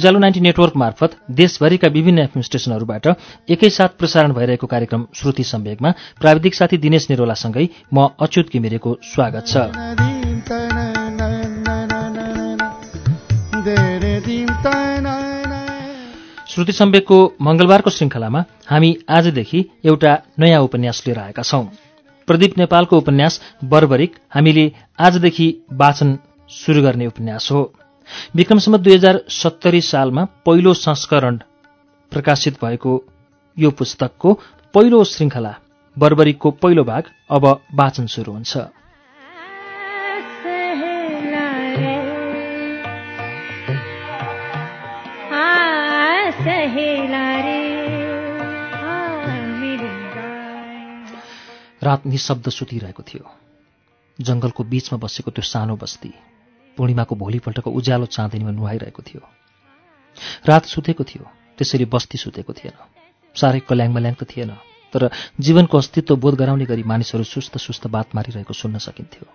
उज्यालो ninety network मार्फत देशभरिका विभिन्न एफएम स्टेशनहरूबाट एकैसाथ प्रसारण भइरहेको कार्यक्रम श्रुति सम्वेकमा प्राविधिक साथी दिनेश निरोलासँगै म अच्युत घिमिरेको स्वागत छ। श्रुति सम्वेकको मंगलबारको श्रृङ्खलामा हामी आजदेखि एउटा नयाँ उपन्यास लिएर आएका छौं। प्रदीप नेपालको उपन्यास बर्बरिक हामीले आजदेखि वाचन शुरू गर्ने उपन्यास हो। विक्रमसम्म दुई हजार सत्तरी सालमा पहिलो संस्करण प्रकाशित भएको यो पुस्तकको पहिलो श्रृङ्खला बर्बरिकको पहिलो भाग अब वाचन शुरू हुन्छ। रात निशब्द सुतिरहेको थियो। जङ्गलको बीचमा बसेको त्यो सानो बस्ती। पूर्णिमाको भोलिपल्टको उज्यालो चाँदनीमा नुहाइरहेको थियो। रात सुतेको थियो त्यसरी बस्ती सुतेको थिएन। साह्रै कल्याङमल्याङ त थिएन तर जीवनको अस्तित्व बोध गराउने गरी मानिसहरू सुस्त सुस्त बात मारिरहेको सुन्न सकिन्थ्यो।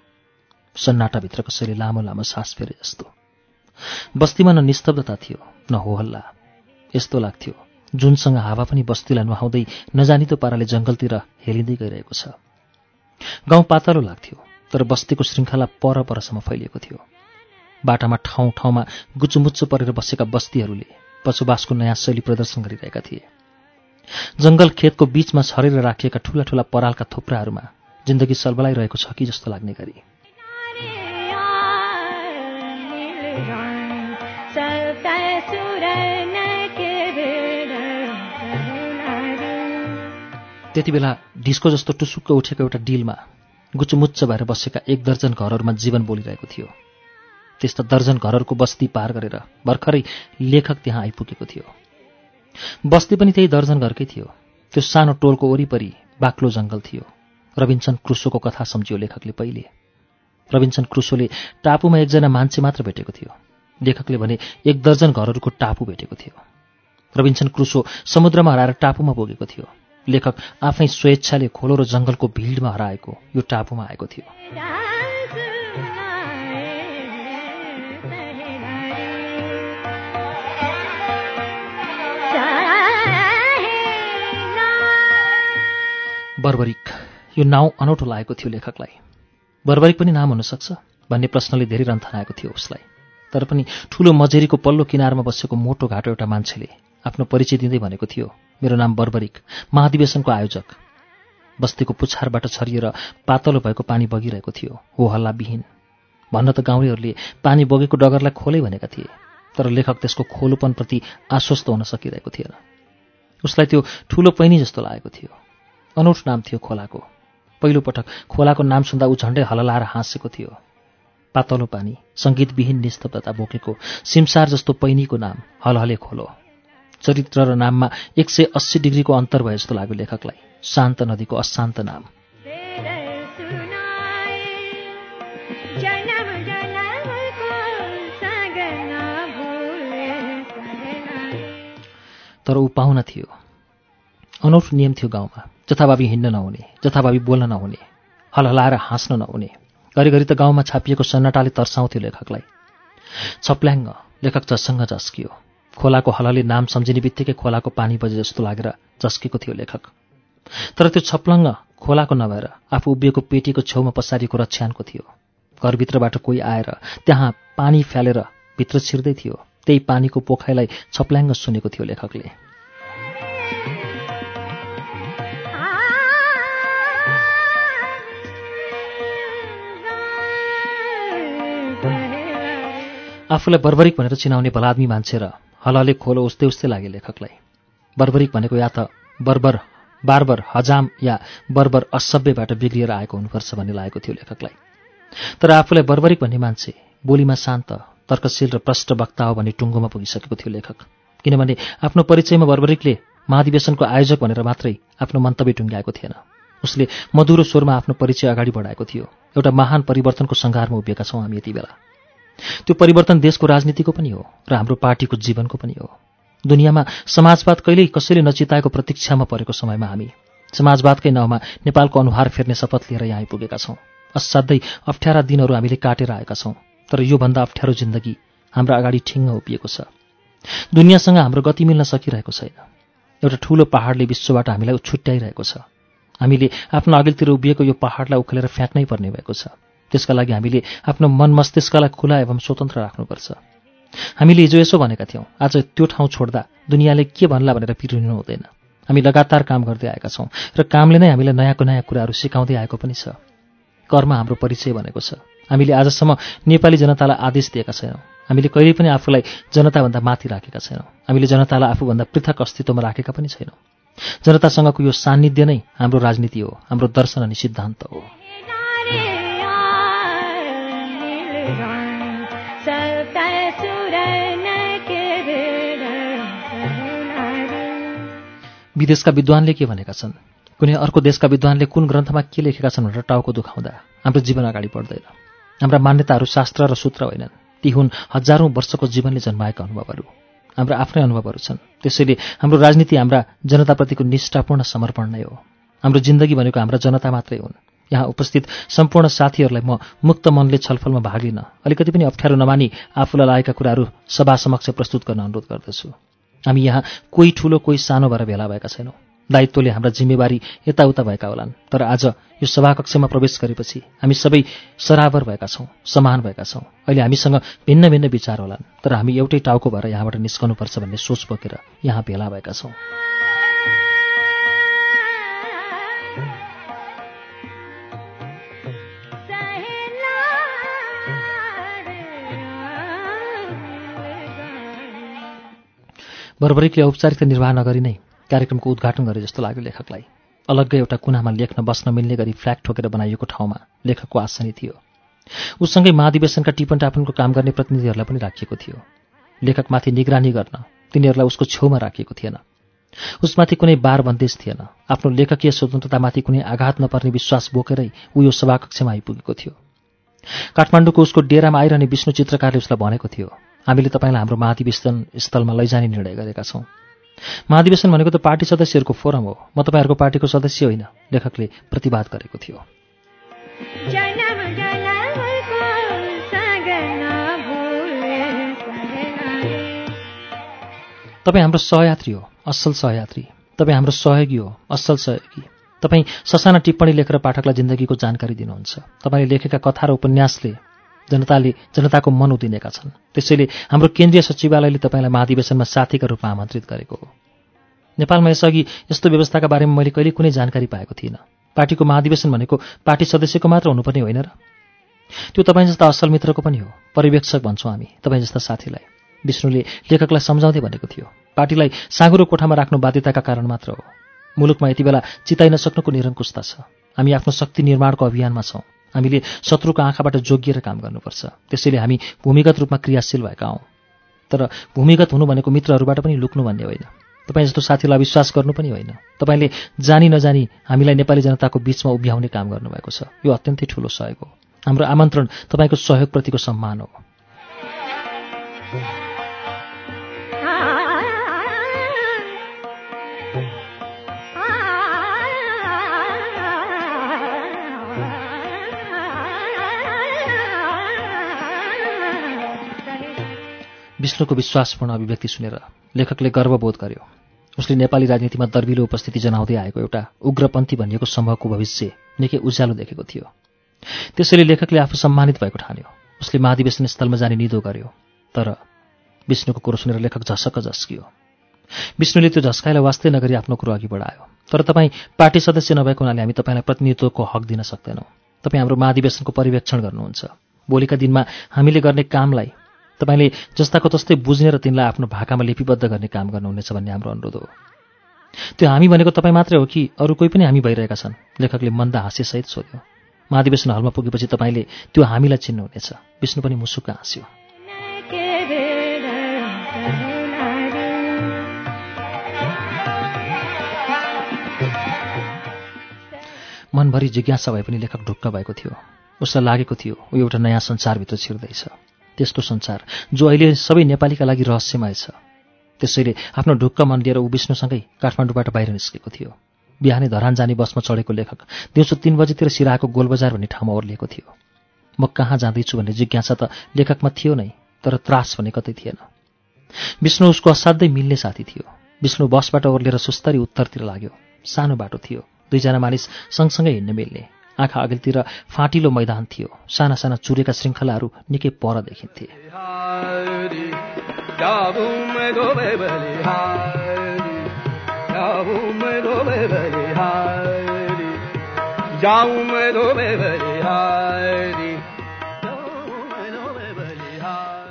सन्नाटाभित्र कसैले लामो लामो सास फेरे जस्तो। बस्तीमा न निस्तब्धता थियो न होहल्ला। यस्तो लाग्थ्यो जुनसँग हावा पनि बस्तीलाई नुहाउँदै नजानितो पाराले जङ्गलतिर हेलिँदै गइरहेको छ। गाउँ पातलो लाग्थ्यो तर बस्तीको श्रृङ्खला पर परसम्म फैलिएको थियो। बाटामा ठाउँ ठाउँमा गुचुमुच्चु परेर बसेका बस्तीहरूले बसोबासको नयाँ शैली प्रदर्शन गरिरहेका थिए। जङ्गल खेतको बीचमा छरेर राखिएका ठूला ठूला परालका थुप्राहरूमा जिन्दगी सलबलाइरहेको छ कि जस्तो लाग्ने गरी। त्यति बेला ढिस्को जस्तो टुसुक्क उठेको एउटा डिलमा गुचुमुच्च भएर बसेका एक दर्जन घरहरूमा जीवन बोलिरहेको थियो। त्यस्ता दर्जन घरहरूको बस्ती पार गरेर भर्खरै लेखक त्यहाँ आइपुगेको थियो। बस्ती पनि त्यही दर्जन घरकै थियो। त्यो सानो टोलको वरिपरि बाक्लो जङ्गल थियो। रविन्सन क्रुसोको कथा सम्झियो लेखकले पहिले। रविन्सन क्रुसोले टापुमा एकजना मान्छे मात्र भेटेको थियो। लेखकले भने एक दर्जन घरहरूको टापु भेटेको थियो। रविन्सन क्रुसो समुद्रमा हराएर टापुमा पुगेको थियो। लेखक आफै स्वेच्छाले खोलो र जङ्गलको भिडमा हराएको यो टापुमा आएको थियो। बर्बरिक। यो नाउँ अनौठो लागेको थियो लेखकलाई। बर्बरिक पनि नाम हुनसक्छ भन्ने प्रश्नले धेरै रन्थनाएको थियो उसलाई। तर पनि ठूलो मजेरीको पल्लो किनारमा बसेको मोटो घाटो एउटा मान्छेले आफ्नो परिचय दिँदै भनेको थियो मेरो नाम बर्बरिक महाधिवेशनको आयोजक। बस्तीको पुछारबाट छरिएर पातलो भएको पानी बगिरहेको थियो हो हल्लाविहीन। भन्न त गाउँलेहरूले पानी बगेको डगरलाई खोलै भनेका थिए तर लेखक त्यसको खोलोपनप्रति आश्वस्त हुन सकिरहेको थिएन। उसलाई त्यो ठुलो पैनी जस्तो लागेको थियो। अनौठ नाम थियो खोलाको। पहिलोपटक खोलाको नाम सुन्दा ऊ झन्डै हललाएर हाँसेको थियो। पातलो पानी सङ्गीतविहीन निस्तब्धता बोकेको सिमसार जस्तो पैनीको नाम हलहले खोलो। चरित्र र नाममा एक सय अस्सी डिग्रीको अन्तर भए जस्तो लाग्यो लेखकलाई। शान्त नदीको अशान्त नाम। तर ऊ पाहुना थियो। अनौठो नियम थियो गाउँमा। जथाभावी हिँड्न नहुने जथाभावी बोल्न नहुने हलहलाएर हाँस्न नहुने घरिघरि त गाउँमा छापिएको सन्नाटाले तर्साउँथ्यो लेखकलाई। छप्ल्याङ्ग लेखक जससँग झस्कियो खोलाको हलले नाम सम्झिने बित्तिकै खोलाको पानी बजे जस्तो लागेर चस्केको थियो लेखक। तर त्यो छप्लङ्ग खोलाको नभएर आफू उभिएको पेटीको छेउमा पसारिएको रक्षानको थियो। घरभित्रबाट कोही आएर त्यहाँ पानी फ्यालेर भित्र छिर्दै थियो। त्यही पानीको पोखाइलाई छप्ल्याङ्ग सुनेको थियो लेखकले। आफूलाई बर्बरिक भनेर चिनाउने भलादमी मान्छे र हलहले खोलो उस्तै उस्तै लागे लेखकलाई। बर्बरिक भनेको या त बर्बर बारबर हजाम या बर्बर असभ्यबाट बिग्रिएर आएको हुनुपर्छ भन्ने लागेको थियो लेखकलाई। तर आफूलाई बर्बरिक भन्ने मान्छे बोलीमा शान्त तर्कशील र प्रष्ट वक्ता हो भन्ने टुङ्गोमा पुगिसकेको थियो लेखक। किनभने आफ्नो परिचयमा बर्बरिकले महाधिवेशनको आयोजक भनेर मात्रै आफ्नो मन्तव्य टुङ्ग्याएको थिएन। उसले मधुरो स्वरमा आफ्नो परिचय अगाडि बढाएको थियो। एउटा महान परिवर्तनको सङ्घारमा उभिएका छौँ हामी यति बेला। त्यो परिवर्तन देशको राजनीतिको पनि हो र हाम्रो पार्टीको जीवनको पनि हो। दुनियाँमा समाजवाद कहिल्यै कसैले नचिताएको प्रतीक्षामा परेको समयमा हामी समाजवादकै नाउँमा नेपालको अनुहार फेर्ने शपथ लिएर यहाँ आइपुगेका छौँ। असाध्यै अप्ठ्यारा दिनहरू हामीले काटेर आएका छौँ तर योभन्दा अप्ठ्यारो जिन्दगी हाम्रो अगाडि ठिङ्ग उभिएको छ। दुनियाँसँग हाम्रो गति मिल्न सकिरहेको छैन। एउटा ठूलो पहाडले विश्वबाट हामीलाई छुट्याइरहेको छ। हामीले आफ्नो अघिल्तिर उभिएको यो पहाडलाई उखेलेर फ्याँक्नै पर्ने भएको छ। त्यसका लागि हामीले आफ्नो मन मस्तिष्कलाई खुला एवं स्वतन्त्र राख्नुपर्छ। हामीले हिजो यसो भनेका थियौँ आज त्यो ठाउँ छोड्दा दुनियाँले के भन्ला भनेर पिरिनु हुँदैन। हामी लगातार काम गर्दै आएका छौँ र कामले नै हामीलाई नयाँको नयाँ कुराहरू सिकाउँदै आएको पनि छ। कर्म हाम्रो परिचय भनेको छ। हामीले आजसम्म नेपाली जनतालाई आदेश दिएका छैनौँ। हामीले कहिल्यै पनि आफूलाई जनताभन्दा माथि राखेका छैनौँ। हामीले जनतालाई आफूभन्दा पृथक अस्तित्वमा राखेका पनि छैनौँ। जनतासँगको यो सान्निध्य नै हाम्रो राजनीति हो हाम्रो दर्शन अनि सिद्धान्त हो। विदेशका विद्वानले के भनेका छन्? कुनै अर्को देशका विद्वानले कुन ग्रन्थमा के लेखेका छन् भनेर टाउको दुखाउँदा हाम्रो जीवन अगाडि बढ्दैन। हाम्रा मान्यताहरू शास्त्र र सूत्र होइनन्। ती हुन् हजारौँ वर्षको जीवनले जन्माएका अनुभवहरू। हाम्रा आफ्नै अनुभवहरू छन्। त्यसैले हाम्रो राजनीति हाम्रा जनताप्रतिको निष्ठापूर्ण समर्पण नै हो। हाम्रो जिन्दगी भनेको हाम्रा जनता मात्रै हुन्। यहाँ उपस्थित सम्पूर्ण साथीहरूलाई म मुक्त मनले छलफलमा भाग लिन अलिकति पनि अप्ठ्यारो नमानी आफूलाई लागेका कुराहरू सभा समक्ष प्रस्तुत गर्न अनुरोध गर्दछु। हामी यहाँ कोही ठुलो कोही सानो भएर भेला भएका छैनौँ। दायित्वले हाम्रा जिम्मेवारी यताउता भएका होलान्। तर आज यो सभाकक्षमा प्रवेश गरेपछि हामी सबै सराबर भएका छौँ समान भएका छौँ। अहिले हामीसँग भिन्न भिन्न विचार होलान्। तर हामी एउटै टाउको भएर यहाँबाट निस्कनुपर्छ भन्ने सोच बोकेर यहाँ भेला भएका छौँ। बरबरिकले औपचारिकता निर्वाह नगरी नै कार्यक्रमको उद्घाटन गरे जस्तो लाग्यो लेखकलाई। अलग्गै एउटा कुनामा लेख्न बस्न मिल्ने गरी फ्ल्याग ठोकेर बनाइएको ठाउँमा लेखकको आसनी थियो। उससँगै महाधिवेशनका टिपन टापनको काम गर्ने प्रतिनिधिहरूलाई पनि राखिएको थियो। लेखकमाथि निगरानी गर्न तिनीहरूलाई उसको छेउमा राखिएको थिएन। उसमाथि कुनै बार बन्देज थिएन। आफ्नो लेखकीय स्वतन्त्रतामाथि कुनै आघात नपर्ने विश्वास बोकेरै ऊ यो सभाकक्षमा आइपुगेको थियो। काठमाडौँको उसको डेरामा आइरहने विष्णु चित्रकारले उसलाई भनेको थियो हामीले तपाईँलाई हाम्रो महाधिवेशन स्थलमा लैजाने निर्णय गरेका छौँ। महाधिवेशन भनेको त पार्टी सदस्यहरूको फोरम हो। म तपाईँहरूको पार्टीको सदस्य होइन लेखकले प्रतिवाद गरेको थियो। तपाईँ हाम्रो सहयात्री हो असल सहयात्री। तपाईँ हाम्रो सहयोगी हो असल सहयोगी। तपाईँ ससाना टिप्पणी लेखेर पाठकलाई जिन्दगीको जानकारी दिनुहुन्छ। तपाईँले लेखेका कथा र उपन्यासले जनताले जनताको मन उदिनेका छन्। त्यसैले हाम्रो केन्द्रीय सचिवालयले तपाईँलाई महाधिवेशनमा साथीका रूपमा आमन्त्रित गरेको हो। नेपालमा यसअघि यस्तो व्यवस्थाका बारेमा मैले कहिले कुनै जानकारी पाएको थिइनँ। पार्टीको महाधिवेशन भनेको पार्टी सदस्यको मात्र हुनुपर्ने होइन र? त्यो तपाईँ जस्ता असल मित्रको पनि हो। पर्यवेक्षक भन्छौँ हामी तपाईँ जस्ता साथीलाई। विष्णुले लेखकलाई सम्झाउँदै भनेको थियो। पार्टीलाई साँगुरो कोठामा राख्नु बाध्यताका कारण मात्र हो। मुलुकमा यति बेला चिताइ नसक्नुको निरङ्कुशता छ। हामी आफ्नो शक्ति निर्माणको अभियानमा छौँ। हामीले शत्रुको आँखाबाट जोगिएर काम गर्नुपर्छ। त्यसैले हामी भूमिगत रूपमा क्रियाशील भएका हौँ। तर भूमिगत हुनु भनेको मित्रहरूबाट पनि लुक्नु भन्ने होइन। तपाईँ जस्तो साथीलाई विश्वास गर्नु पनि होइन। तपाईँले जानी नजानी हामीलाई नेपाली जनताको बिचमा उभ्याउने काम गर्नुभएको छ। यो अत्यन्तै ठुलो सहयोग हो। हाम्रो आमन्त्रण तपाईँको सहयोगप्रतिको सम्मान हो। विष्णुको विश्वासपूर्ण अभिव्यक्ति सुनेर लेखकले गर्वबोध गर्यो। उसले नेपाली राजनीतिमा दर्विलो उपस्थिति जनाउँदै आएको एउटा उग्रपन्थी भनिएको समूहको भविष्य निकै उज्यालो देखेको थियो। त्यसैले लेखकले आफू सम्मानित भएको ठान्यो। उसले महाधिवेशन स्थलमा जाने निदो गर्यो तर विष्णुको कुरो सुनेर लेखक झसक्क झस्कियो। विष्णुले त्यो झस्काइलाई वास्तै नगरी आफ्नो कुरो अघि बढायो। तर तपाईँ पार्टी सदस्य नभएको हुनाले हामी तपाईँलाई प्रतिनिधित्वको हक दिन सक्दैनौँ। तपाईँ हाम्रो महाधिवेशनको पर्यवेक्षण गर्नुहुन्छ। भोलिका दिनमा हामीले गर्ने कामलाई तपाईँले जस्ताको तस्तै बुझ्ने र तिनलाई आफ्नो भाकामा लिपिबद्ध गर्ने काम गर्नुहुनेछ भन्ने हाम्रो अनुरोध हो। त्यो हामी भनेको तपाईँ मात्रै हो कि अरू कोही पनि हामी भइरहेका छन्? लेखकले मन्दा हाँस्यसहित सोध्यो। महाधिवेशन हलमा पुगेपछि तपाईँले त्यो हामीलाई चिन्नुहुनेछ। विष्णु पनि मुसुक्क हाँस्यो। मनभरि जिज्ञासा भए पनि लेखक ढुक्क भएको थियो। उसलाई लागेको थियो ऊ एउटा नयाँ संसारभित्र छिर्दैछ। त्यस्तो संसार जो अहिले सबै नेपालीका लागि रहस्यमय छ। त्यसैले आफ्नो ढुक्क मन लिएर ऊ विष्णुसँगै काठमाडौँबाट बाहिर निस्केको थियो। बिहानै धरान जाने बसमा चढेको लेखक दिउँसो तिन बजीतिर सिराहाको गोलबजार भन्ने ठाउँमा ओर्लिएको थियो। म कहाँ जाँदैछु भन्ने जिज्ञासा त लेखकमा थियो नै तर त्रास भने कतै थिएन। विष्णु उसको असाध्यै मिल्ने साथी थियो। विष्णु बसबाट ओर्लिएर सुस्तरी उत्तरतिर लाग्यो। सानो बाटो थियो। दुईजना मानिस सँगसँगै हिँड्न मिल्ने। आँखा अघिल्तिर फाँटिलो मैदान थियो। साना साना चुरेका श्रृङ्खलाहरू निकै पर देखिन्थे।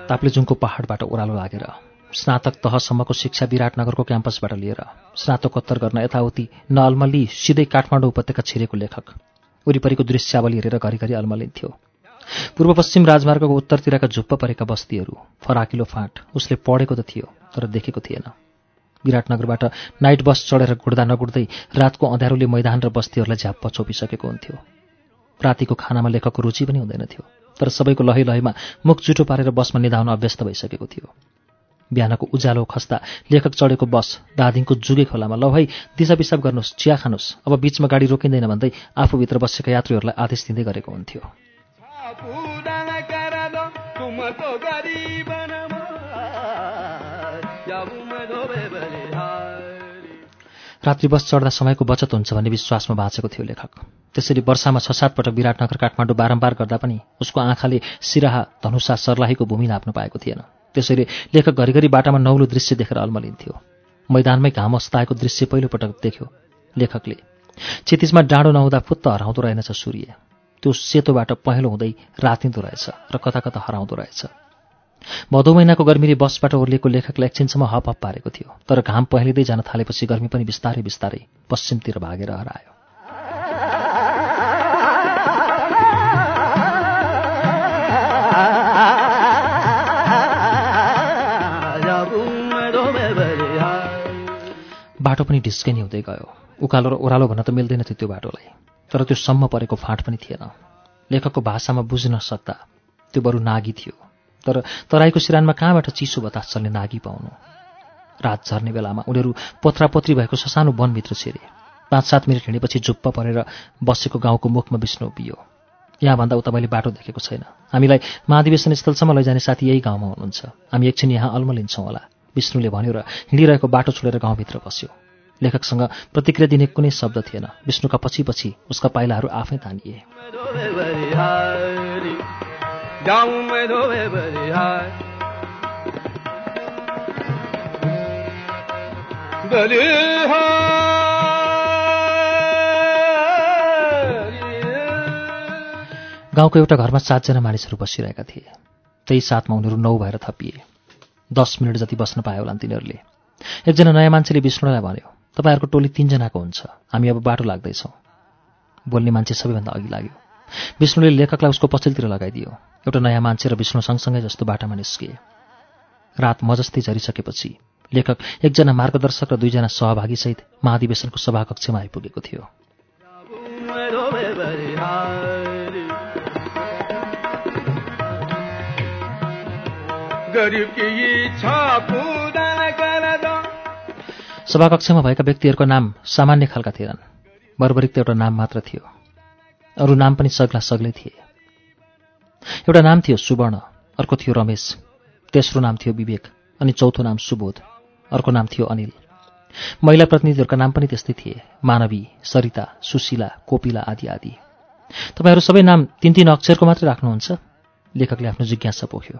ताप्लेजुङको पहाडबाट ओह्रालो लागेर स्नातक तहसम्मको शिक्षा विराटनगरको क्याम्पसबाट लिएर स्नातकोत्तर गर्न यताउति नअल्मली सिधै काठमाडौँ उपत्यका छिरेको लेखक। वरिपरिको दृश्यावली हेरेर घरिघरि अल्मलिन्थ्यो पूर्व पश्चिम राजमार्गको उत्तरतिरका झुप्प परेका बस्तीहरू फराकिलो फाँट उसले पढेको त थियो तर देखेको थिएन। विराटनगरबाट नाइट बस चढेर गुड्दा नगुड्दै रातको अँध्यारोले मैदान र बस्तीहरूलाई झ्याप्प छोपिसकेको हुन्थ्यो। रातिको खानामा लेखकको रुचि पनि हुँदैनथ्यो तर सबैको लही लहीमा मुख जुठो पारेर बसमा निधाउन अभ्यस्त भइसकेको थियो। बिहानको उज्यालो खस्दा लेखक चढेको बस दादिङको जुगे खोलामा। ल भाइ दिशा पिसाब गर्नुहोस् चिया खानुहोस्। अब बिचमा गाडी रोकिँदैन भन्दै आफूभित्र बसेका यात्रीहरूलाई आदेश दिँदै गरेको हुन्थ्यो। रात्रि बस चढ्दा समयको बचत हुन्छ भन्ने विश्वासमा बाँचेको थियो लेखक। त्यसरी वर्षामा छ सात पटक विराटनगर काठमाडौँ बारम्बार गर्दा पनि उसको आँखाले सिराहा धनुषा सर्लाहीको भूमि नाप्न पाएको थिएन। त्यसैले लेखक घरिघरि बाटामा नौलो दृश्य देखेर अल्मलिन्थ्यो। मैदानमै घाम अस्ताएको दृश्य पहिलोपटक देख्यो लेखकले। क्षितिजमा डाँडो नहुँदा फुत्त हराउँदो रहेनछ सूर्य। त्यो सेतोबाट पहेँलो हुँदै रातिँदो रहेछ र कता कता हराउँदो रहेछ। भदौ महिनाको गर्मीले बसबाट ओर्लिएको लेखकलाई एकछिनसम्म हप हप पारेको थियो तर घाम पहेँलिँदै जान थालेपछि गर्मी पनि बिस्तारै बिस्तारै पश्चिमतिर भागेर हरायो। बाटो पनि ढिस्कै हुँदै गयो। उकालो र ओह्रालो भन्न त मिल्दैन थियो त्यो बाटोलाई। तर त्यो सम्म परेको फाँट पनि थिएन। लेखकको भाषामा बुझ्न सक्दा त्यो बरु नागी थियो। तर तराईको सिरानमा कहाँबाट चिसो बतास चल्ने नागी पाउनु? रात झर्ने बेलामा उनीहरू पोथ्रापोत्री भएको ससानो वनभित्र छिरे। पाँच सात मिनट हिँडेपछि झुप्प परेर बसेको गाउँको मुखमा विष्णु उभियो। यहाँभन्दा उता मैले बाटो देखेको छैन। हामीलाई महाधिवेशन स्थलसम्म लैजाने साथी यही गाउँमा हुनुहुन्छ। हामी एकछिन यहाँ अल्मलिन्छौँ होला। विष्णुले भन्यो र हिँडिरहेको बाटो छोडेर गाउँभित्र पस्यो लेखकसँग प्रतिक्रिया दिने कुनै शब्द थिएन। विष्णुका पछि पछि उसका पाइलाहरू आफै तानिए। गाउँको एउटा घरमा सातजना मानिसहरू बसिरहेका थिए। त्यही साथमा उनीहरू नौ भएर थपिए। दस मिनट जति बस्न पायो होला तिनीहरूले। एकजना नयाँ मान्छेले विष्णुलाई भन्यो तपाईँहरूको टोली तिनजनाको हुन्छ। हामी अब बाटो लाग्दैछौँ। बोल्ने मान्छे सबैभन्दा अघि लाग्यो। विष्णुले लेखकलाई उसको पछिल्तिर लगाइदियो। एउटा नयाँ मान्छे र विष्णु सँगसँगै जस्तो बाटामा निस्किए रात मजस्ती झरिसकेपछि लेखक एकजना मार्गदर्शक र दुईजना सहभागीसहित महाधिवेशनको सभाकक्षमा आइपुगेको थियो। सभाकक्षमा भएका व्यक्तिहरूको नाम सामान्य खालका थिएनन्। बर्बरिक त एउटा नाम मात्र थियो। अरू नाम पनि सग्ला सग्लै थिए। एउटा नाम थियो सुवर्ण अर्को थियो रमेश तेस्रो नाम थियो विवेक अनि चौथो नाम सुबोध अर्को नाम थियो अनिल। महिला प्रतिनिधिहरूका नाम पनि त्यस्तै थिए मानवी सरिता सुशीला कोपिला आदि आदि। तपाईँहरू सबै नाम तिन तिन अक्षरको मात्रै राख्नुहुन्छ? लेखकले आफ्नो जिज्ञासा पोख्यो।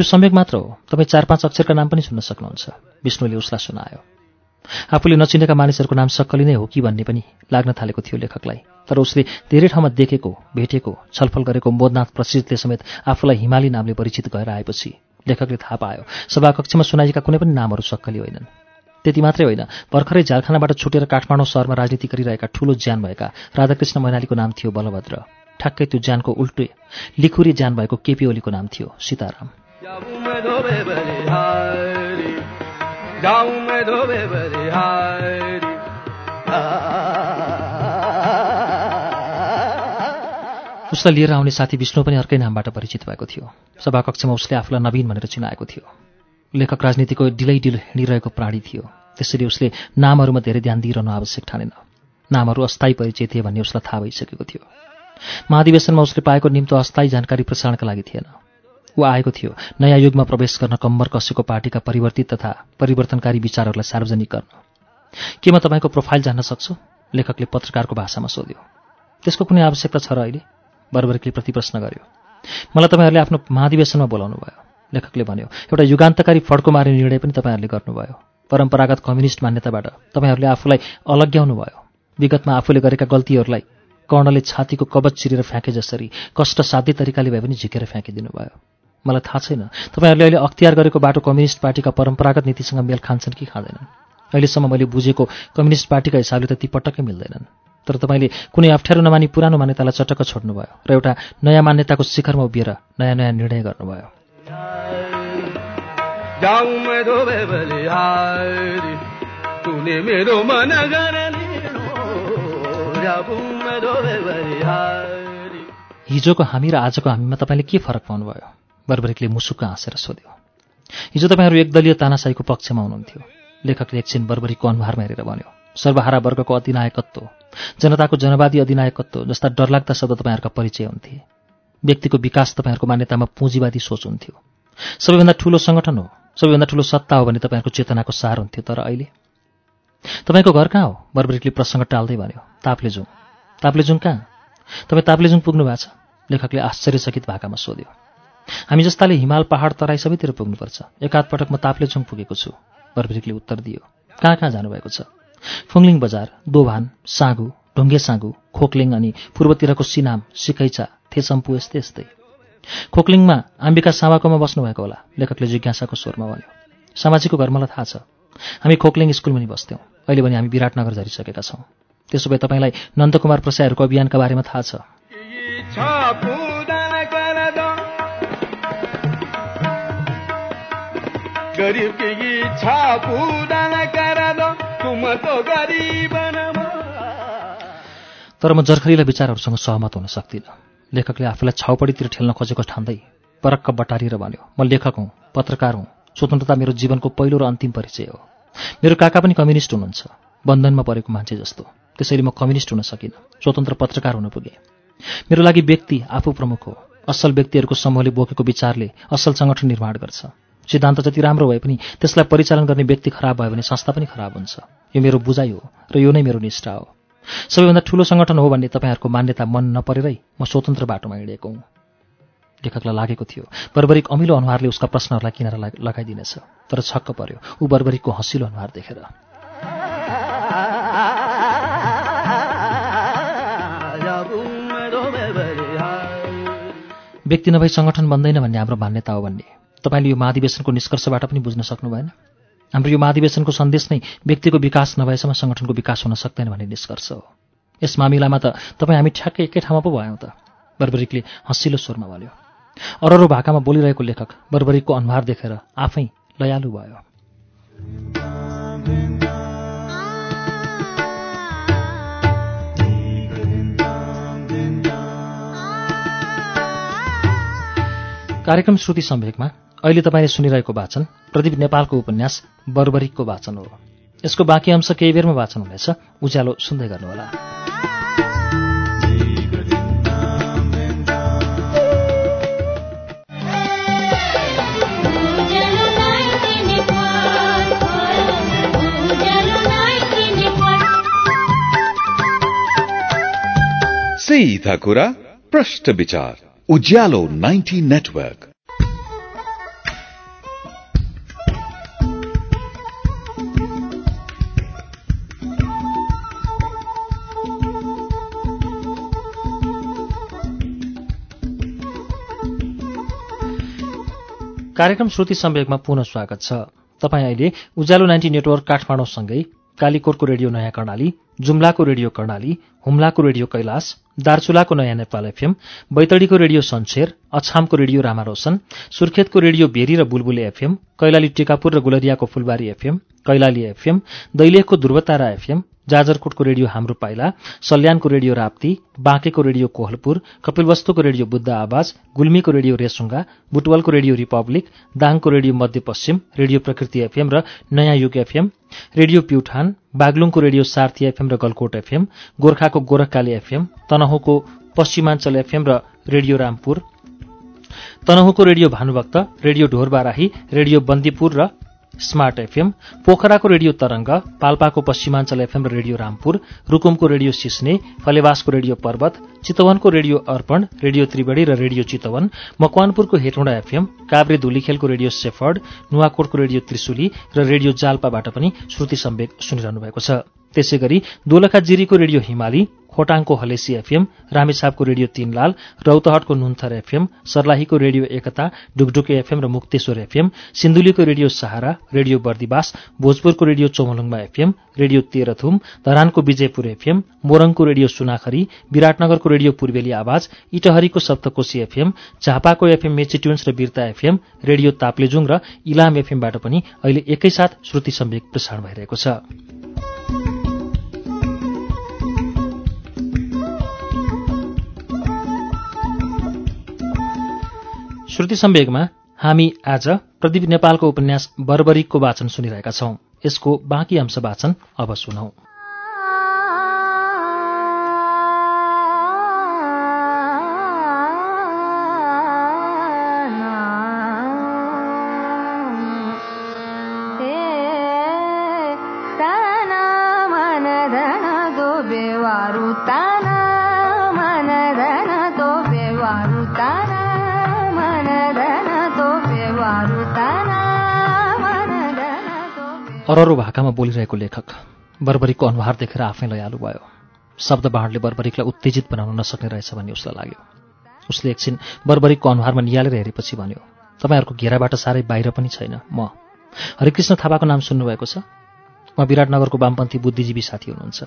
यो सम्यक मात्र हो। तपाईँ चार पाँच अक्षरका नाम पनि सुन्न सक्नुहुन्छ। विष्णुले उसलाई सुनायो। आफूले नचिनेका मानिसहरूको नाम सक्कली नै हो कि भन्ने पनि लाग्न थालेको थियो लेखकलाई। तर उसले धेरै ठाउँमा देखेको भेटेको छलफल गरेको मोदनाथ प्रसिद्धले समेत आफूलाई हिमाली नामले परिचित गएर आएपछि लेखकले थाहा पायो सभाकक्षमा सुनाइएका कुनै पनि नामहरू सक्कली होइनन्। त्यति मात्रै होइन भर्खरै झारखानाबाट छुटेर काठमाडौँ सहरमा राजनीति गरिरहेका ठूलो ज्यान भएका राधाकृष्ण मैनालीको नाम थियो बलभद्र। ठ्याक्कै त्यो ज्यानको उल्टे लिखुरी ज्यान भएको केपी ओलीको नाम थियो सीताराम। उसलाई लिएर आउने साथी विष्णु पनि अर्कै नामबाट परिचित भएको थियो। सभाकक्षमा उसले आफूलाई नवीन भनेर चिनाएको थियो। लेखक राजनीतिको डिलै डिल हिँडिरहेको प्राणी थियो। त्यसरी उसले नामहरूमा धेरै ध्यान दिइरहनु आवश्यक ठानेन। नामहरू अस्थायी परिचय थिए भन्ने उसलाई थाहा भइसकेको थियो। महाधिवेशनमा उसले पाएको निम्तो अस्थायी जानकारी प्रसारणका लागि थिएन। ऊ आएको थियो। नयाँ युगमा प्रवेश गर्न कम्बर कसेको पार्टीका परिवर्तित तथा परिवर्तनकारी विचारहरूलाई सार्वजनिक गर्न। के म तपाईँको प्रोफाइल जान्न सक्छु? लेखकले पत्रकारको भाषामा सोध्यो। त्यसको कुनै आवश्यकता छ र अहिले? बर्बरिकले प्रतिप्रश्न गर्यो। मलाई तपाईँहरूले आफ्नो महाधिवेशनमा बोलाउनु भयो लेखकले भन्यो एउटा युगान्तकारी फड्को मार्ने निर्णय पनि तपाईँहरूले गर्नुभयो। परम्परागत कम्युनिस्ट मान्यताबाट तपाईँहरूले आफूलाई अलग्याउनु भयो विगतमा आफूले गरेका गल्तीहरूलाई कर्णले छातीको कवच चिरेर फ्याँके जसरी कष्ट साध्य तरिकाले भए पनि झिकेर फ्याँकिदिनु भयो मलाई थाहा छैन। तपाईँहरूले अहिले अख्तियार गरेको बाटो कम्युनिस्ट पार्टीका परम्परागत नीतिसँग मेल खान्छन् कि खाँदैनन्? अहिलेसम्म मैले बुझेको कम्युनिस्ट पार्टीका हिसाबले त ती पटक्कै मिल्दैनन्। तर तपाईँले कुनै अप्ठ्यारो नमानी पुरानो मान्यतालाई चटक्क छोड्नुभयो र एउटा नयाँ मान्यताको शिखरमा उभिएर नयाँ नयाँ निर्णय गर्नुभयो। हिजोको हामी र आजको हामीमा तपाईँले के फरक पाउनुभयो? बर्बरिकले मुसुक्क हाँसेर सोध्यो हिजो तपाईँहरू एकदलीय तानासाईको पक्षमा हुनुहुन्थ्यो। लेखकले एकछिन बर्बरीको अनुहारमा हेरेर भन्यो सर्वहारा वर्गको अधिनायकत्व जनताको जनवादी अधिनायकत्व जस्ता डरलाग्दा शब्द तपाईँहरूका परिचय हुन्थे। व्यक्तिको विकास तपाईँहरूको मान्यतामा पुँजीवादी सोच हुन्थ्यो। सबैभन्दा ठुलो सङ्गठन हो सबैभन्दा ठुलो सत्ता हो भने तपाईँहरूको चेतनाको सार हुन्थ्यो। तर अहिले? तपाईँको घर कहाँ हो? बर्बरिकले प्रसङ्ग टाल्दै भन्यो ताप्लेजुङ। ताप्लेजुङ कहाँ? तपाईँ ताप्लेजुङ पुग्नु भएको छ। लेखकले आश्चर्यचकित भाकामा सोध्यो हामी जस्ताले हिमाल पहाड तराई सबैतिर पुग्नुपर्छ। एकाध पटक म ताप्लेजुङ पुगेको छु। बर्बरिकले उत्तर दियो। कहाँ कहाँ जानुभएको छ? फुङलिङ बजार दोभान सागु ढुङ्गे सागु खोक्लिङ अनि पूर्वतिरको सिनाम सिकैचा थेसम्पु यस्तै यस्तै। खोक्लिङमा अम्बिका सामाकोमा बस्नुभएको होला लेखकले जिज्ञासाको स्वरमा भन्यो। सामाजीको घर मलाई थाहा छ। हामी खोक्लिङ स्कुलमा नि बस्थ्यौँ। अहिले भने हामी विराटनगर झरिसकेका छौँ। त्यसो भए तपाईँलाई नन्दकुमार प्रसाईहरूको अभियानका बारेमा थाहा छ। तर म जर्खरीलाई विचारहरूसँग सहमत हुन सक्दिनँ। लेखकले आफूलाई छाउपडीतिर ठेल्न खोजेको ठान्दै परक्क बटारिएर भन्यो म लेखक हुँ पत्रकार हुँ स्वतन्त्रता मेरो जीवनको पहिलो र अन्तिम परिचय हो। मेरो काका पनि कम्युनिस्ट हुनुहुन्छ बन्धनमा परेको मान्छे जस्तो। त्यसैले म कम्युनिस्ट हुन सकिनँ स्वतन्त्र पत्रकार हुन पुगेँ। मेरो लागि व्यक्ति आफू प्रमुख हो। असल व्यक्तिहरूको समूहले बोकेको विचारले असल सङ्गठन निर्माण गर्छ। सिद्धान्त जति राम्रो भए पनि त्यसलाई परिचालन गर्ने व्यक्ति खराब भयो भने संस्था पनि खराब हुन्छ। यो मेरो बुझाइ हो र यो नै मेरो निष्ठा हो। सबैभन्दा ठुलो सङ्गठन हो भन्ने तपाईँहरूको मान्यता मन नपरेरै म स्वतन्त्र बाटोमा हिँडेको हुँ। लेखकलाई लागेको थियो बर्बरिक अमिलो अनुहारले उसका प्रश्नहरूलाई किनेर लगाइदिनेछ तर छक्क पर्यो ऊ बर्बरिकको हँसिलो अनुहार देखेर। व्यक्ति नभई सङ्गठन बन्दैन भन्ने हाम्रो मान्यता हो भन्ने। तपाईँले यो महाधिवेशनको निष्कर्षबाट पनि बुझ्न सक्नु भएन। हाम्रो यो महाधिवेशनको सन्देश नै व्यक्तिको विकास नभएसम्म सङ्गठनको विकास हुन सक्दैन भन्ने निष्कर्ष हो। यस मामिलामा त तपाईँ हामी ठ्याक्कै एकै ठाउँमा पो भयौँ त बर्बरिकले हँसिलो स्वरमा भन्यो। अररो भाकामा बोलिरहेको लेखक बर्बरिकको अनुहार देखेर आफै लयालु भयो। कार्यक्रम श्रुति सम्वेकमा अहिले तपाईँले सुनिरहेको वाचन प्रदीप नेपालको उपन्यास बर्बरिकको वाचन हो। यसको बाँकी अंश केही बेरमा वाचन हुनेछ। उज्यालो सुन्दै गर्नुहोला। सीधा कुरा प्रश्न विचार। उज्यालो 90 नेटवर्क। कार्यक्रम श्रुति सम्वेकमा पुनः स्वागत छ। तपाईँ अहिले उज्यालो नाइन्टी नेटवर्क काठमाडौँसँगै कालीकोटको रेडियो नयाँ कर्णाली जुम्लाको रेडियो कर्णाली हुम्लाको रेडियो कैलाश दार्चुलाको नयाँ नेपाल एफएम बैतडीको रेडियो सन्सेर अछामको रेडियो रामारोशन सुर्खेतको रेडियो भेरी र बुलबुले एफएम कैलाली टिकापुर र गुलरियाको फुलबारी एफएम कैलाली एफएम दैलेखको ध्रुवतारा एफएम जाजरकोटको रेडियो हाम्रो पाइला सल्यानको रेडियो राप्ती बाँकेको रेडियो कोहलपुर कपिलवस्तुको रेडियो बुद्ध आवाज गुल्मीको रेडियो रेसुङ्गा बुटवलको रेडियो रिपब्लिक दाङको radio Madhyapaschim radio Prakriti FM र नयाँ युग एफएम रेडियो प्युठान बागलुङको रेडियो सार्थी एफएम र गलकोट एफएम गोर्खाको गोरखकाली एफएम तनहुँको पश्चिमाञ्चल एफएम र radio Rampur तनहुँको radio Bhanubhakta radio Dhorbarahi radio Bandipur र स्मार्ट एफएम पोखराको रेडियो तरंग पाल्पाको पश्चिमाञ्चल एफएम र रेडियो रामपुर रुकुमको रेडियो सिस्ने फलेवासको रेडियो पर्वत चितवनको रेडियो अर्पण रेडियो त्रिवेणी र रेडियो चितवन मकवानपुरको हेटौँडा एफएम काभ्रे धुलीखेलको रेडियो सेफर्ड नुवाकोटको रेडियो त्रिशुली र रेडियो जाल्पाबाट पनि श्रुति सम्वेक सुनिरहनु भएको छ। त्यसै गरी दोलखा जिरीको रेडियो हिमाली खोटाङको हलेसी एफएम रामेछापको रेडियो तीनलाल रौतहटको नुन्थर एफएम सर्लाहीको रेडियो एकता डुकडुके एफएम र मुक्तेश्वर एफएम सिन्धुलीको रेडियो सहारा रेडियो बर्दिवास भोजपुरको radio Chomolungma FM radio Terhathum धरानको विजयपुर एफएम मोरङको रेडियो सुनाखरी विराटनगरको रेडियो पूर्वेली आवाज इटहरीको सप्तकोशी एफएम झापाको एफएम मेचिट्युन्स र बिर्ता एफएम रेडियो ताप्लेजुङ र इलाम एफएमबाट पनि अहिले एकैसाथ श्रुति सम्वेक प्रसारण भइरहेको छ। श्रुति सम्वेगमा हामी आज प्रदीप नेपालको उपन्यास बर्बरिकको वाचन सुनिरहेका छौं। यसको बाँकी अंश वाचन अब सुनौ। अररो भाकामा बोलिरहेको लेखक बर्बरीको अनुहार देखेर आफै लयालु भयो। शब्द बाँडले बर्बरिकलाई उत्तेजित बनाउन नसक्ने रहेछ भन्ने उसलाई लाग्यो। उसले एकछिन बर्बरिकको अनुहारमा निहालेर हेरेपछि भन्यो तपाईँहरूको घेराबाट साह्रै बाहिर पनि छैन म। हरिकृष्ण थापाको नाम सुन्नुभएको छ? म विराटनगरको वामपन्थी बुद्धिजीवी साथी हुनुहुन्छ।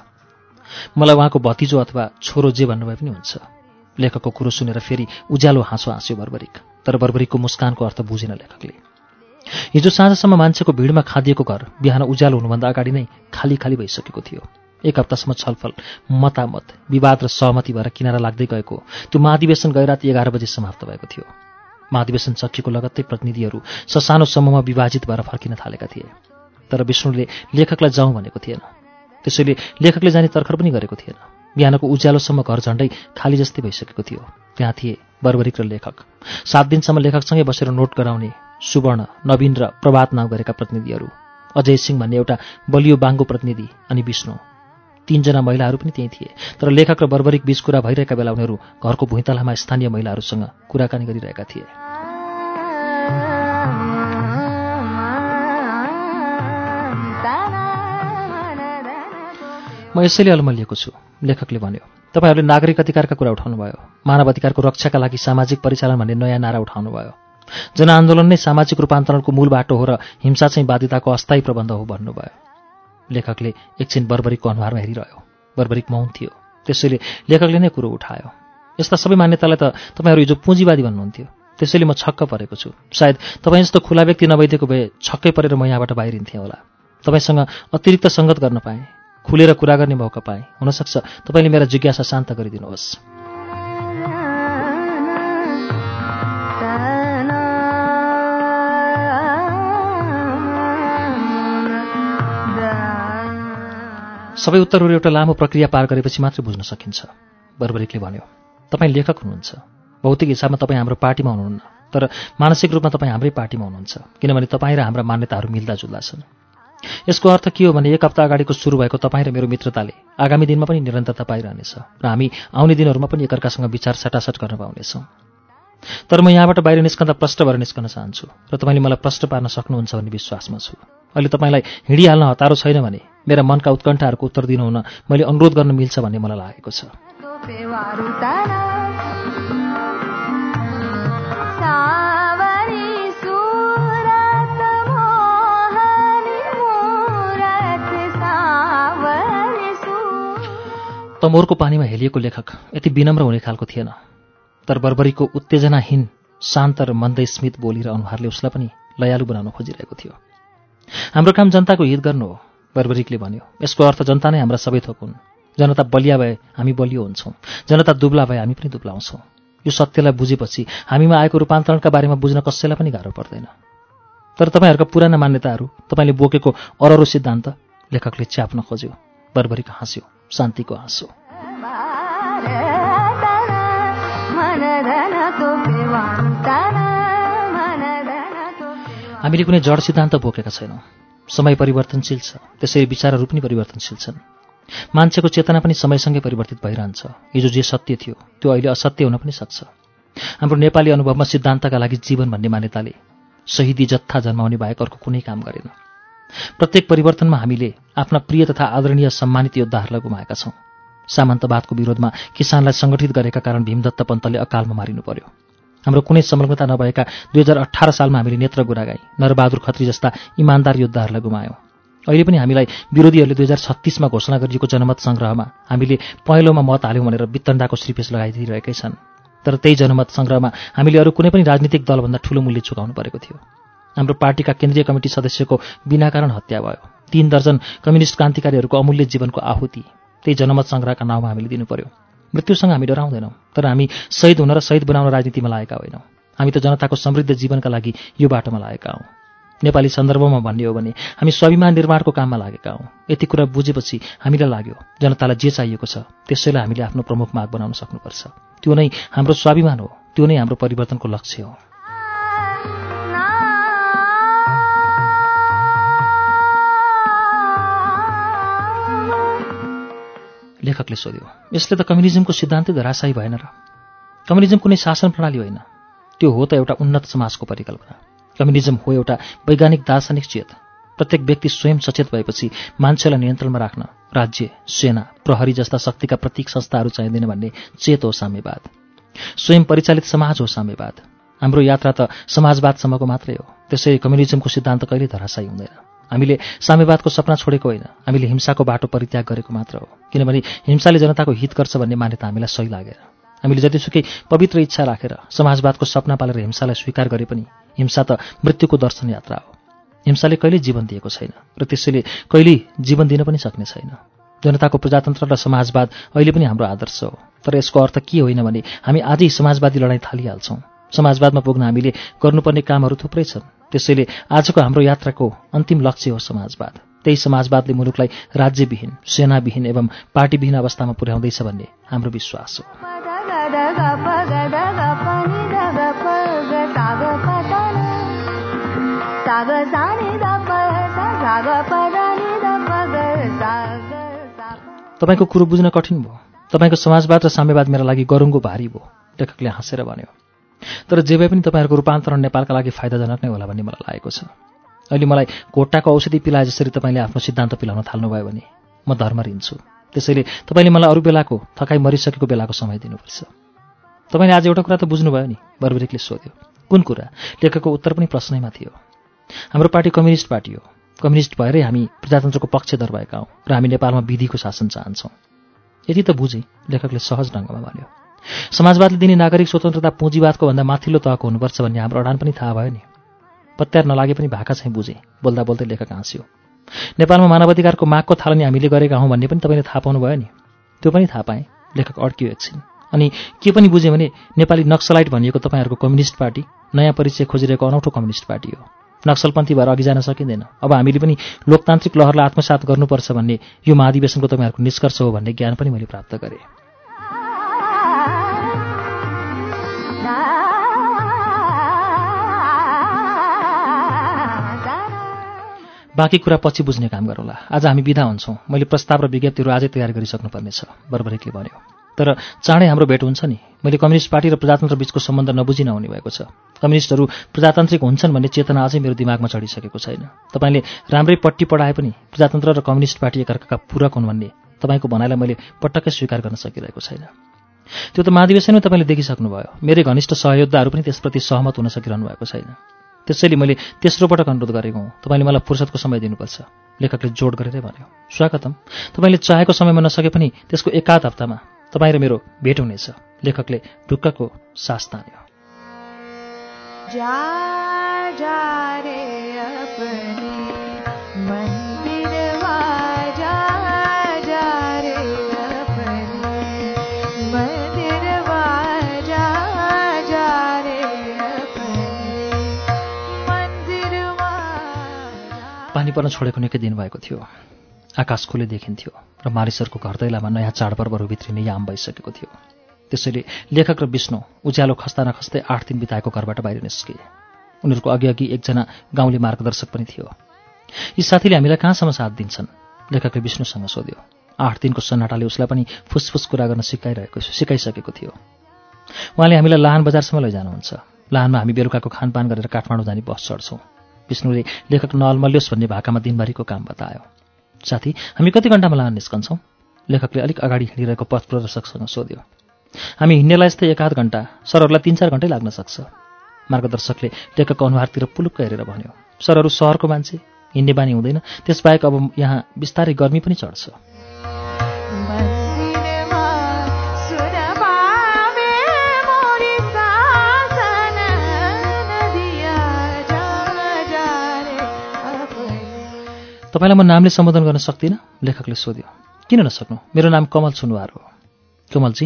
मलाई उहाँको भतिजो अथवा छोरो जे भन्नुभए पनि हुन्छ। लेखकको कुरो सुनेर फेरि उज्यालो हाँसो हाँस्यो बर्बरिक। तर बर्बरिकको मुस्कानको अर्थ बुझेन लेखकले। हिजो साँझसम्म मान्छेको भिडमा खादिएको घर बिहान उज्यालो हुनुभन्दा अगाडि नै खाली खाली भइसकेको थियो। एक हप्तासम्म छलफल मतामत विवाद र सहमति भएर किनारा लाग्दै गएको। त्यो महाधिवेशन गए राति एघार बजे समाप्त भएको थियो। महाधिवेशन सकिएको लगत्तै प्रतिनिधिहरू ससानो समूहमा विभाजित भएर फर्किन थालेका थिए। तर विष्णुले लेखकलाई जाउँ भनेको थिएन। त्यसैले लेखकले जाने तर्खर पनि गरेको थिएन। बिहानको उज्यालोसम्म घर झण्डै खाली जस्तै भइसकेको थियो। त्यहाँ थिए बर्बरिक र लेखक। सात दिनसम्म लेखकसँगै बसेर नोट गराउने सुवर्ण नवीन र प्रभात नाउँ गरेका प्रतिनिधिहरू। अजय सिंह भन्ने एउटा बलियो बाङ्गो प्रतिनिधि अनि विष्णु। तीनजना महिलाहरू पनि त्यही थिए तर लेखक र बर्बरिक बीच कुरा भइरहेका बेला उनीहरू घरको भुइँतलामा स्थानीय महिलाहरूसँग कुराकानी गरिरहेका थिए। म यसैले अल्मलिएको छु लेखकले भन्यो। तपाईँहरूले नागरिक अधिकारका कुरा उठाउनुभयो मानव अधिकारको रक्षाका लागि सामाजिक परिचालन भन्ने नयाँ नारा उठाउनुभयो। जनआन्दोलन नै सामाजिक रूपान्तरणको मूल बाटो हो र हिंसा चाहिँ बाध्यताको अस्थायी प्रबन्ध हो भन्नुभयो। लेखकले एकछिन बर्बरिकको अनुहारमा हेरिरह्यो। बर्बरिक मौन थियो। त्यसैले लेखकले नै कुरो उठायो। यस्ता सबै मान्यतालाई त तपाईँहरू हिजो पुँजीवादी भन्नुहुन्थ्यो। त्यसैले म छक्क परेको छु। सायद तपाईँ जस्तो खुला व्यक्ति नभइदिएको भए छक्कै परेर म यहाँबाट बाहिरिन्थेँ होला। तपाईँसँग अतिरिक्त सङ्गत गर्न पाएँ। खुलेर कुरा गर्ने मौका पाएँ। हुनसक्छ तपाईँले मेरा जिज्ञासा शान्त गरिदिनुहोस्। सबै उत्तरहरू एउटा लामो प्रक्रिया पार गरेपछि मात्रै बुझ्न सकिन्छ। बर्बरिकले भन्यो तपाईँ लेखक हुनुहुन्छ। भौतिक हिसाबमा तपाईँ हाम्रो पार्टीमा हुनुहुन्न। तर मानसिक रूपमा तपाईँ हाम्रै पार्टीमा हुनुहुन्छ किनभने तपाईँ र हाम्रा मान्यताहरू मिल्दाजुल्दा छन्। यसको अर्थ के हो भने एक हप्ता अगाडिको सुरु भएको तपाईँ र मेरो मित्रताले आगामी दिनमा पनि निरन्तरता पाइरहनेछ र हामी आउने दिनहरूमा पनि एकअर्कासँग विचार सटासट गर्न पाउनेछौँ। तर म यहाँबाट बाहिर निस्कँदा प्रष्ट भएर निस्कन चाहन्छु र तपाईँले मलाई प्रष्ट पार्न सक्नुहुन्छ भन्ने विश्वासमा छु। अहिले तपाईँलाई हिँडिहाल्न हतारो छैन भने मेरा मनका उत्कण्ठाहरूको उत्तर दिनुहुन मैले अनुरोध गर्न मिल्छ भन्ने मलाई लागेको छ। तमोरको पानीमा हेलिएको लेखक यति विनम्र हुने खालको थिएन। तर बर्बरीको उत्तेजनाहीन शान्त र मन्द स्मित बोली र अनुहारले उसलाई पनि लयालु बनाउन खोजिरहेको थियो। हाम्रो काम जनताको हित गर्नु हो बर्बरिकले भन्यो। यसको अर्थ जनता नै हाम्रा सबै थोक हुन्। जनता बलिया भए हामी बलियो हुन्छौँ। जनता दुब्ला भए हामी पनि दुब्लाउँछौँ यो सत्यलाई बुझेपछि हामीमा आएको रूपान्तरणका बारेमा बुझ्न कसैलाई पनि गाह्रो पर्दैन। तर तपाईँहरूका पुराना मान्यताहरू तपाईँले बोकेको अररो सिद्धान्त लेखकले च्याप्न खोज्यो। बर्बरिक हाँस्यो शान्तिको हाँसो हामीले कुनै जड सिद्धान्त बोकेका छैनौँ। समय परिवर्तनशील छ। त्यसरी विचारहरू पनि परिवर्तनशील छन्। मान्छेको चेतना पनि समयसँगै परिवर्तित भइरहन्छ। हिजो जे सत्य थियो त्यो अहिले असत्य हुन पनि सक्छ। हाम्रो नेपाली अनुभवमा सिद्धान्तका लागि जीवन भन्ने मान्यताले शहीदी जत्था जन्माउने बाहेक अर्को कुनै काम गरेन। प्रत्येक परिवर्तनमा हामीले आफ्ना प्रिय तथा आदरणीय सम्मानित योद्धाहरूलाई गुमाएका छौँ। सामन्तवादको विरोधमा किसानलाई सङ्गठित गरेका कारण भीमदत्त पन्तले अकालमा मारिनु पर्यो। हाम्रो कुनै संलग्नता नभएका दुई हजार अठार सालमा हामीले नेत्र गुरागाई नरबहादुर खत्री जस्ता इमान्दार योद्धाहरूलाई गुमायौँ। अहिले पनि हामीलाई विरोधीहरूले दुई हजार छत्तिसमा घोषणा गरिएको जनमत सङ्ग्रहमा हामीले पहिलोमा मत हाल्यौँ भनेर वित्तण्डाको श्रीपेश लगाइदिइरहेकै छन्। तर त्यही जनमत सङ्ग्रहमा हामीले अरू कुनै पनि राजनीतिक दलभन्दा ठूलो मूल्य चुकाउनु परेको थियो। हाम्रो पार्टीका केन्द्रीय कमिटी सदस्यको बिना कारण हत्या भयो। तीन दर्जन कम्युनिस्ट क्रान्तिकारीहरूको अमूल्य जीवनको आहुति। त्यही जनमत सङ्ग्रहका नाउँमा हामीले दिनु पर्यो मृत्युसँग हामी डराउँदैनौँ तर हामी शहीद हुन र शहीद बनाउन राजनीतिमा लागेका होइनौँ। हामी त जनताको समृद्ध जीवनका लागि यो बाटोमा लागेका हौँ। नेपाली सन्दर्भमा भन्ने हो भने हामी स्वाभिमान निर्माणको काममा लागेका हौँ। यति कुरा बुझेपछि हामीलाई लाग्यो जनतालाई जे चाहिएको छ त्यसैलाई हामीले आफ्नो प्रमुख माग बनाउन सक्नुपर्छ। त्यो नै हाम्रो स्वाभिमान हो त्यो नै हाम्रो परिवर्तनको लक्ष्य हो। लेखकले सोध्यो यसले त कम्युनिजमको सिद्धान्तै धराशायी भएन र। कम्युनिजम कुनै शासन प्रणाली होइन। त्यो हो त एउटा उन्नत समाजको परिकल्पना। कम्युनिजम हो एउटा वैज्ञानिक दार्शनिक चेत। प्रत्येक व्यक्ति स्वयं सचेत भएपछि मान्छेलाई नियन्त्रणमा राख्न राज्य सेना प्रहरी जस्ता शक्तिका प्रतीक संस्थाहरू चाहिँदैन भन्ने चेत हो साम्यवाद। स्वयं परिचालित समाज हो साम्यवाद। हाम्रो यात्रा त समाजवादसम्मको मात्रै हो। त्यसै कम्युनिजमको सिद्धान्त कहिले धराशायी हुँदैन। हामीले साम्यवादको सपना छोडेको होइन। हामीले हिंसाको बाटो परित्याग गरेको मात्र हो। किनभने हिंसाले जनताको हित गर्छ भन्ने मान्यता हामीलाई सही लागेर। हामीले जतिसुकै पवित्र इच्छा राखेर समाजवादको सपना पालेर हिंसालाई स्वीकार गरे पनि हिंसा त मृत्युको दर्शन यात्रा हो। हिंसाले कहिल्यै जीवन दिएको छैन र त्यसैले कहिल्यै जीवन दिन पनि सक्ने छैन। जनताको प्रजातन्त्र र समाजवाद अहिले पनि हाम्रो आदर्श हो। तर यसको अर्थ के होइन भने हामी आजै समाजवादी लडाइँ थालिहाल्छौँ। समाजवादमा पुग्न हामीले गर्नुपर्ने कामहरू थुप्रै छन्। त्यसैले आजको हाम्रो यात्राको अन्तिम लक्ष्य हो समाजवाद। त्यही समाजवादले मुलुकलाई राज्यविहीन सेनाविहीन एवं पार्टीविहीन अवस्थामा पुर्याउँदैछ भन्ने हाम्रो विश्वास हो। तपाईँको कुरो बुझ्न कठिन भयो। तपाईँको समाजवाद र साम्यवाद मेरा लागि गरुङको भारी भयो। लेखकले हाँसेर भन्यो। तर जे भए पनि तपाईँहरूको रूपान्तरण नेपालका लागि फाइदाजनक नै होला भन्ने मलाई लागेको छ। अहिले मलाई घोट्टाको औषधि पिलाए जसरी तपाईँले आफ्नो सिद्धान्त पिलाउन थाल्नुभयो भने म धर्म रिन्छु। त्यसैले तपाईँले मलाई अरू बेलाको थकाइ मरिसकेको बेलाको समय दिनुपर्छ। तपाईँले आज एउटा कुरा त बुझ्नुभयो नि बर्बरिकले सोध्यो। कुन कुरा? लेखकको उत्तर पनि प्रश्नैमा थियो। हाम्रो पार्टी कम्युनिस्ट पार्टी हो। कम्युनिस्ट भएरै हामी प्रजातन्त्रको पक्षधर भएका हौँ र हामी नेपालमा विधिको शासन चाहन्छौँ। यति त बुझेँ लेखकले सहज ढङ्गमा भन्यो। समाजवादले दिने नागरिक स्वतन्त्रता पुँजीवादको भन्दा माथिल्लो तहको हुनुपर्छ भन्ने हाम्रो अडान पनि थाहा भयो नि। पत्यार नलागे पनि भाका चाहिँ बुझेँ बोल्दा बोल्दै लेखक हाँस्यो। नेपालमा मानवाधिकारको मागको थालनी हामीले गरेका हौँ भन्ने पनि तपाईँले थाहा पाउनु भयो नि। त्यो पनि थाहा पाएँ लेखक अड्कियो एकछिन। अनि के पनि बुझेँ भने नेपाली नक्सलाइट भनिएको तपाईँहरूको कम्युनिस्ट पार्टी नयाँ परिचय खोजिरहेको अनौठो कम्युनिस्ट पार्टी हो। नक्सलपन्थी भएर अघि जान सकिँदैन। अब हामीले पनि लोकतान्त्रिक लहरलाई आत्मसात गर्नुपर्छ भन्ने यो महाधिवेशनको तपाईँहरूको निष्कर्ष हो भन्ने ज्ञान पनि मैले प्राप्त गरेँ। बाँकी कुरा पछि बुझ्ने काम गरौँला आज हामी विदा हुन्छौँ। मैले प्रस्ताव र विज्ञप्तिहरू आजै तयार गरिसक्नुपर्नेछ बर्बरिकले भन्यो। तर चाँडै हाम्रो भेट हुन्छ नि। मैले कम्युनिस्ट पार्टी र प्रजातन्त्र बीचको सम्बन्ध नबुझि नहुने भएको छ। कम्युनिस्टहरू प्रजातान्त्रिक हुन्छन् भन्ने चेतना अझै मेरो दिमागमा चढिसकेको छैन। तपाईँले राम्रै पट्टि पढाए पनि प्रजातन्त्र र कम्युनिस्ट पार्टी एकअर्काका पूरक हुन् भन्ने तपाईँको भनाइलाई मैले पटक्कै स्वीकार गर्न सकिरहेको छैन। त्यो त महाधिवेशनमै तपाईँले देखिसक्नुभयो। मेरै घनिष्ठ सहयोद्धाहरू पनि त्यसप्रति सहमत हुन सकिरहनु भएको छैन। त्यसैले मैले तेस्रो पटक अनुरोध गरेको हुँ। तपाईँले मलाई फुर्सदको समय दिनुपर्छ। लेखकले जोड गरेरै भन्यो स्वागतम। तपाईँले चाहेको समयमा नसके पनि त्यसको एकाध हप्तामा तपाईँ र मेरो भेट हुनेछ। लेखकले ढुक्कको सास तान्यो। पानी पर्न छोडेको निकै दिन भएको थियो। आकाश खुले देखिन्थ्यो र मानिसहरूको घर दैलामा नयाँ चाडपर्वहरू भित्रिने याम भइसकेको थियो। त्यसैले लेखक र विष्णु उज्यालो खस्ता नखस्दै आठ दिन बिताएको घरबाट बाहिर निस्के। उनीहरूको अघि एकजना गाउँले मार्गदर्शक पनि थियो। यी साथीले हामीलाई कहाँसम्म साथ दिन्छन्? लेखकले विष्णुसँग सोध्यो। आठ दिनको सन्नाटाले उसलाई पनि फुसफुस कुरा गर्न सिकाइरहेको सिकाइसकेको थियो। उहाँले हामीलाई लाहान बजारसम्म लैजानुहुन्छ। लाहानमा हामी बेलुकाको खानपान गरेर काठमाडौँ जाने बस चढ्छौँ। विष्णुले लेखक नलमल्योस् भन्ने भाकामा दिनभरिको काम बतायो। साथी हामी कति घन्टामा लाहान निस्कन्छौँ? लेखकले अलिक अगाडि हिँडिरहेको पथ प्रदर्शकसँग सोध्यो। हामी हिँड्नेलाई यस्तै एक आध घन्टा सरहरूलाई तिन चार घन्टै लाग्न सक्छ। मार्गदर्शकले लेखकको अनुहारतिर पुलुक्क हेरेर भन्यो सरहरू सहरको मान्छे हिँड्ने बानी हुँदैन त्यसबाहेक अब यहाँ बिस्तारै गर्मी पनि चढ्छ। तपाईँलाई म नामले सम्बोधन गर्न सक्दिनँ? लेखकले सोध्यो। किन नसक्नु? मेरो नाम कमल सुनवार हो। कमलजी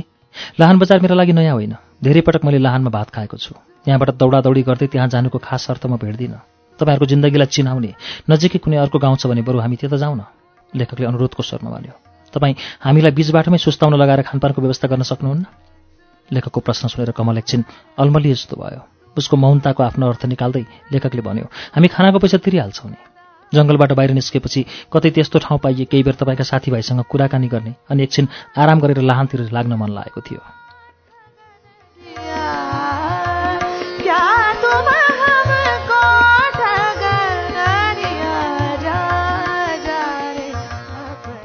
लाहान बजार मेरो लागि नयाँ होइन। धेरै पटक मैले लाहानमा भात खाएको छु। यहाँबाट दौडादौडी गर्दै त्यहाँ जानुको खास अर्थ म भेट्दिनँ। तपाईँहरूको जिन्दगीलाई चिनाउने नजिकै कुनै अर्को गाउँ छ भने बरु हामी त्यता जाउँ न लेखकले अनुरोधको स्वरमा भन्यो। तपाईँ हामीलाई बिच बाटोमै सुस्ताउन लगाएर खानपानको व्यवस्था गर्न सक्नुहुन्न? लेखकको प्रश्न सुनेर कमल एकछिन अलमली जस्तो भयो। उसको मौनताको आफ्नो अर्थ निकाल्दै लेखकले भन्यो हामी खानाको पैसा तिरिहाल्छौँ नि। जङ्गलबाट बाहिर निस्केपछि कतै त्यस्तो ठाउँ पाइए केही बेर तपाईँका साथीभाइसँग कुराकानी गर्ने अनि एकछिन आराम गरेर लाहानतिर लाग्न मन लागेको थियो।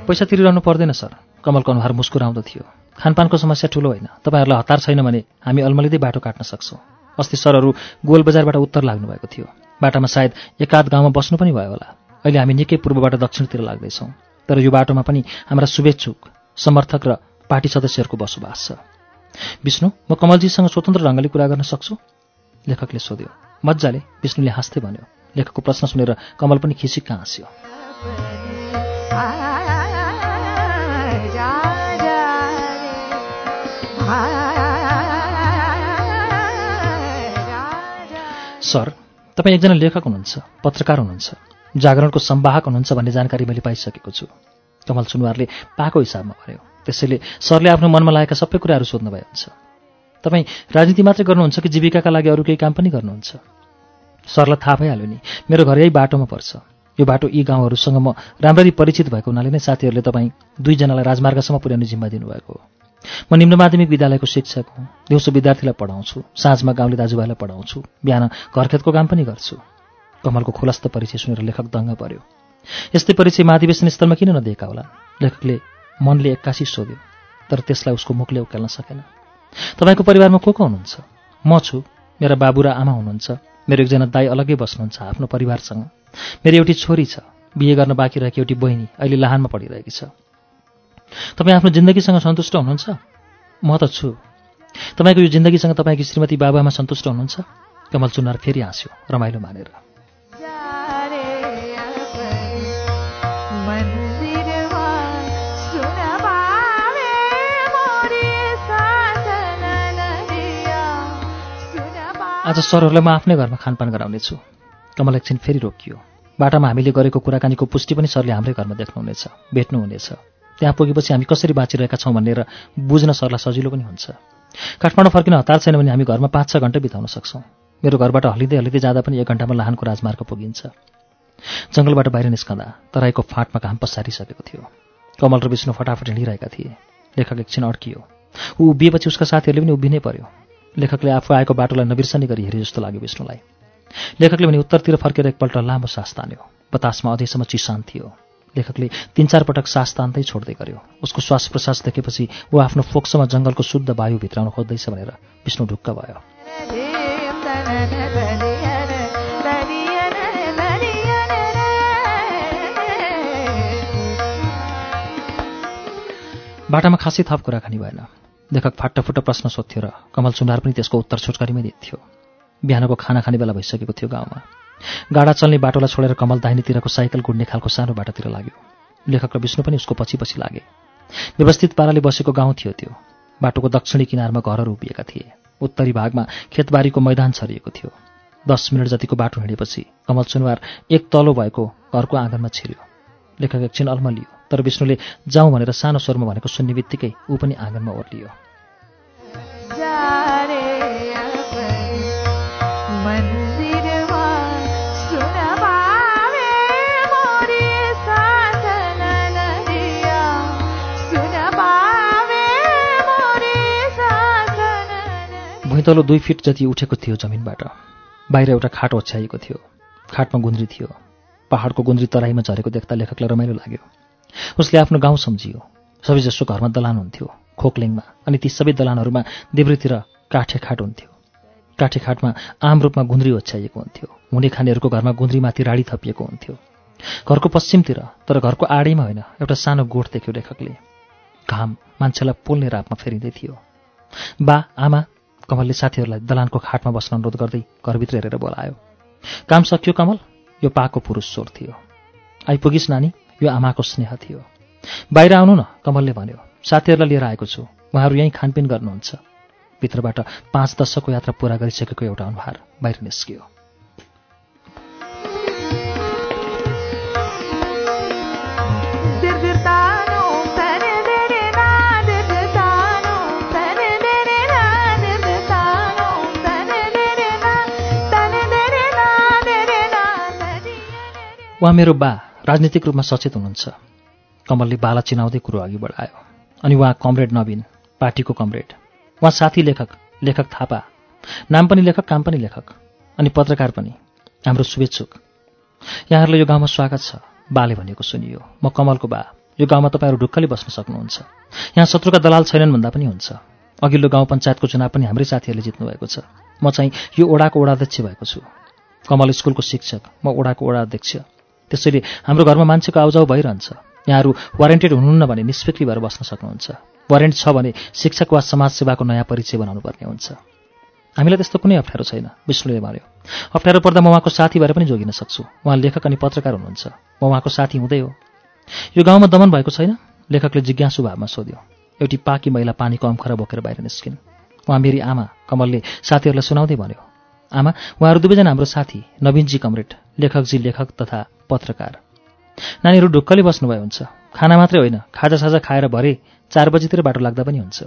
पैसा तिरिरहनु पर्दैन सर। कमलको अनुहार मुस्कुराउँदो थियो। खानपानको समस्या ठुलो होइन। तपाईँहरूलाई हतार छैन भने हामी अल्मलिँदै बाटो काट्न सक्छौँ। अस्ति सरहरू गोल बजारबाट उत्तर लाग्नुभएको थियो। बाटामा सायद एकाध गाउँमा बस्नु पनि भयो होला अहिले हामी निकै पूर्वबाट दक्षिणतिर लाग्दैछौँ तर यो बाटोमा पनि हाम्रा शुभेच्छुक समर्थक र पार्टी सदस्यहरूको बसोबास छ विष्णु म कमलजीसँग स्वतन्त्र ढङ्गले कुरा गर्न सक्छु लेखकले सोध्यो मजाले विष्णुले हाँस्दै भन्यो लेखकको प्रश्न सुनेर कमल पनि खिसिक्क हाँस्यो सर तपाईँ एकजना लेखक हुनुहुन्छ पत्रकार हुनुहुन्छ जागरणको सम्वाहक हुनुहुन्छ भन्ने जानकारी मैले पाइसकेको छु। कमल सुनवारले पाएको हिसाबमा भन्यो। त्यसैले सरले आफ्नो मनमा लागेका सबै कुराहरू सोध्नु भएको हुन्छ। तपाईँ राजनीति मात्रै गर्नुहुन्छ कि जीविकाका लागि अरू केही काम पनि गर्नुहुन्छ? सरलाई थाहा भइहाल्यो नि मेरो घर यही बाटोमा पर्छ। यो बाटो यी गाउँहरूसँग म राम्ररी परिचित भएको हुनाले नै साथीहरूले तपाईँ दुईजनालाई राजमार्गसम्म पुर्याउने जिम्मा दिनुभएको हो। म निम्न माध्यमिक विद्यालयको शिक्षक हुँ। दिउँसो विद्यार्थीलाई पढाउँछु। साँझमा गाउँले दाजुभाइलाई पढाउँछु। बिहान घरखेतको काम पनि गर्छु। कमलको खुलस्त परिचय सुनेर लेखक दङ्ग पर्यो। यस्तै परिचय महाधिवेशन स्थलमा किन नदिएका होला? लेखकले मनले एक्कासी सोध्यो तर त्यसलाई उसको मुखले उकाल्न सकेन। तपाईँको परिवारमा को को हुनुहुन्छ? म छु। मेरा बाबु र आमा हुनुहुन्छ। मेरो एकजना दाई अलग्गै बस्नुहुन्छ आफ्नो परिवारसँग। मेरो एउटी छोरी छ। बिहे गर्न बाँकी रहेकी एउटी बहिनी अहिले लाहानमा पढिरहेकी छ। तपाईँ आफ्नो जिन्दगीसँग सन्तुष्ट हुनुहुन्छ? म त छु। तपाईँको यो जिन्दगीसँग तपाईँकी श्रीमती बाबामा सन्तुष्ट हुनुहुन्छ? कमल चुनार फेरि हाँस्यो रमाइलो मानेर। आज सरहरूलाई म आफ्नै घरमा खानपान गराउनेछु। कमल एकछिन फेरि रोकियो। बाटामा हामीले गरेको कुराकानीको पुष्टि पनि सरले हाम्रै घरमा देख्नुहुनेछ भेट्नुहुनेछ। त्यहाँ पुगेपछि हामी कसरी बाँचिरहेका छौँ भनेर बुझ्न सरलाई सजिलो पनि हुन्छ। काठमाडौँ फर्किन हतार छैन भने हामी घरमा पाँच छ घन्टा बिताउन सक्छौँ। मेरो घरबाट हलिँदै हलिँदै जाँदा पनि एक घन्टामा लाहानको राजमार्ग पुगिन्छ। जङ्गलबाट बाहिर निस्कँदा तराईको फाँटमा घाम पसारिसकेको थियो। कमल र विष्णु फटाफट हिँडिरहेका थिए। लेखक एकछिन अड्कियो। ऊ उभिएपछि उसका साथीहरूले पनि उभिनै पर्यो। लेखकले आफू आएको बाटोलाई नबिर्सनी गरी हेरे जस्तो लाग्यो विष्णुलाई। लेखकले भने उत्तरतिर फर्केर एकपल्ट लामो सास तान्यो। बतासमा अझैसम्म चिसान थियो। लेखकले तिन चार पटक सास तान्दै छोड्दै गर्यो। उसको श्वास प्रश्वास देखेपछि ऊ आफ्नो फोक्सोमा जङ्गलको शुद्ध वायु भित्राउन खोज्दैछ भनेर विष्णु ढुक्क भयो। बाटामा खासै थप कुराकानी भएन। लेखक फाटाफुट्ट प्रश्न सोध्थ्यो र कमल सुनार पनि त्यसको उत्तर छोटकारीमै दिन्थ्यो। बिहानको खाना खाने बेला भइसकेको थियो गाउँमा। गाडा चल्ने बाटोलाई छोडेर कमल दाहिनेतिरको साइकल गुड्ने खालको सानो बाटोतिर लाग्यो। लेखक र विष्णु पनि उसको पछि पछि लागे। व्यवस्थित पाराले बसेको गाउँ थियो त्यो। बाटोको दक्षिणी किनारमा घरहरू उभिएका थिए। उत्तरी भागमा खेतबारीको मैदान छरिएको थियो। दस मिनट जतिको बाटो हिँडेपछि कमल सुनवार एक तलो भएको घरको आँगनमा छिर्यो। लेखक एकछिन अल्मलियो तर विष्णुले जाउँ भनेर सानो स्वरमा भनेको सुन्ने बित्तिकै ऊ पनि आँगनमा ओर्लियो। भुइँतलो दुई फिट जति उठेको थियो जमिनबाट। बाहिर एउटा खाट ओछ्याइएको थियो। खाटमा गुन्द्री थियो। पहाडको गुन्द्री तराईमा झरेको देख्दा लेखकलाई रमाइलो लाग्यो। उसले आफ्नो गाउँ सम्झियो। सबैजसो घरमा दलान हुन्थ्यो खोकलिङमा अनि ती सबै दलानहरूमा देब्रेतिर काठे खाट हुन्थ्यो। काठे खाटमा आम रूपमा गुन्द्री ओछ्याइएको हुन्थ्यो। हुने खानेहरूको घरमा गुन्द्रीमाथि राडी थपिएको हुन्थ्यो। घरको पश्चिमतिर तर घरको आडैमा होइन एउटा सानो गोठ देख्यो लेखकले। घाम मान्छेलाई पोल्ने रापमा फेरिँदै थियो। बा आमा कमलले साथीहरूलाई दलानको खाटमा बस्न अनुरोध गर्दै घरभित्र हेरेर बोलायो काम सकियो कमल? यो पाको पुरुष स्वर थियो। आइपुगिस् नानी यो आमाको स्नेह थियो। बाहिर आउनु न कमलले भन्यो। साथीहरूलाई लिएर आएको छु। उहाँहरू यहीँ खानपिन गर्नुहुन्छ। भित्रबाट पाँच दशकको यात्रा पुरा गरिसकेको एउटा अनुहार बाहिर निस्कियो। उहाँ मेरो बा राजनीतिक रूपमा सचेत हुनुहुन्छ। कमलले बाला चिनाउँदै कुरो अघि बढायो। अनि उहाँ कमरेड नवीन पार्टीको कमरेड। उहाँ साथी लेखक लेखक थापा। नाम पनि लेखक काम पनि लेखक। अनि पत्रकार पनि। हाम्रो शुभेच्छुक। यहाँहरूलाई यो गाउँमा स्वागत छ। बाले भनेको सुनियो। म कमलको बा। यो गाउँमा तपाईँहरू ढुक्कले बस्न सक्नुहुन्छ। यहाँ शत्रुका दलाल छैनन् भन्दा पनि हुन्छ। अघिल्लो गाउँ पञ्चायतको चुनाव पनि हाम्रै साथीहरूले जित्नुभएको छ। म चाहिँ यो ओडाको ओडाध्यक्ष भएको छु। कमल स्कुलको शिक्षक। म ओडाको ओडा अध्यक्ष त्यसैले हाम्रो घरमा मान्छेको आउजाउ भइरहन्छ। यहाँहरू वारेन्टेड हुनुहुन्न भने निष्फिक्री भएर बस्न सक्नुहुन्छ। वारेन्ट छ भने शिक्षक वा समाजसेवाको नयाँ परिचय बनाउनु पर्ने हुन्छ। हामीलाई त्यस्तो कुनै अप्ठ्यारो छैन विष्णुले भन्यो। अप्ठ्यारो पर्दा म उहाँको साथी भएर पनि जोगिन सक्छु। उहाँ लेखक अनि पत्रकार हुनुहुन्छ। म उहाँको साथी हुँदै हो। यो गाउँमा दमन भएको छैन? लेखकले जिज्ञासु भावमा सोध्यो। एउटी पाकी महिला पानीको अम्खरा बोकेर बाहिर निस्किन्। उहाँ मेरी आमा कमलले साथीहरूलाई सुनाउँदै भन्यो। आमा उहाँहरू दुवैजना हाम्रो साथी नवीनजी कमरेड लेखकजी लेखक तथा पत्रकार। नानीहरू ढुक्कले बस्नुभयो हुन्छ। खाना मात्रै होइन खाजा साजा खाएर भरे चार बजीतिर बाटो लाग्दा पनि हुन्छ।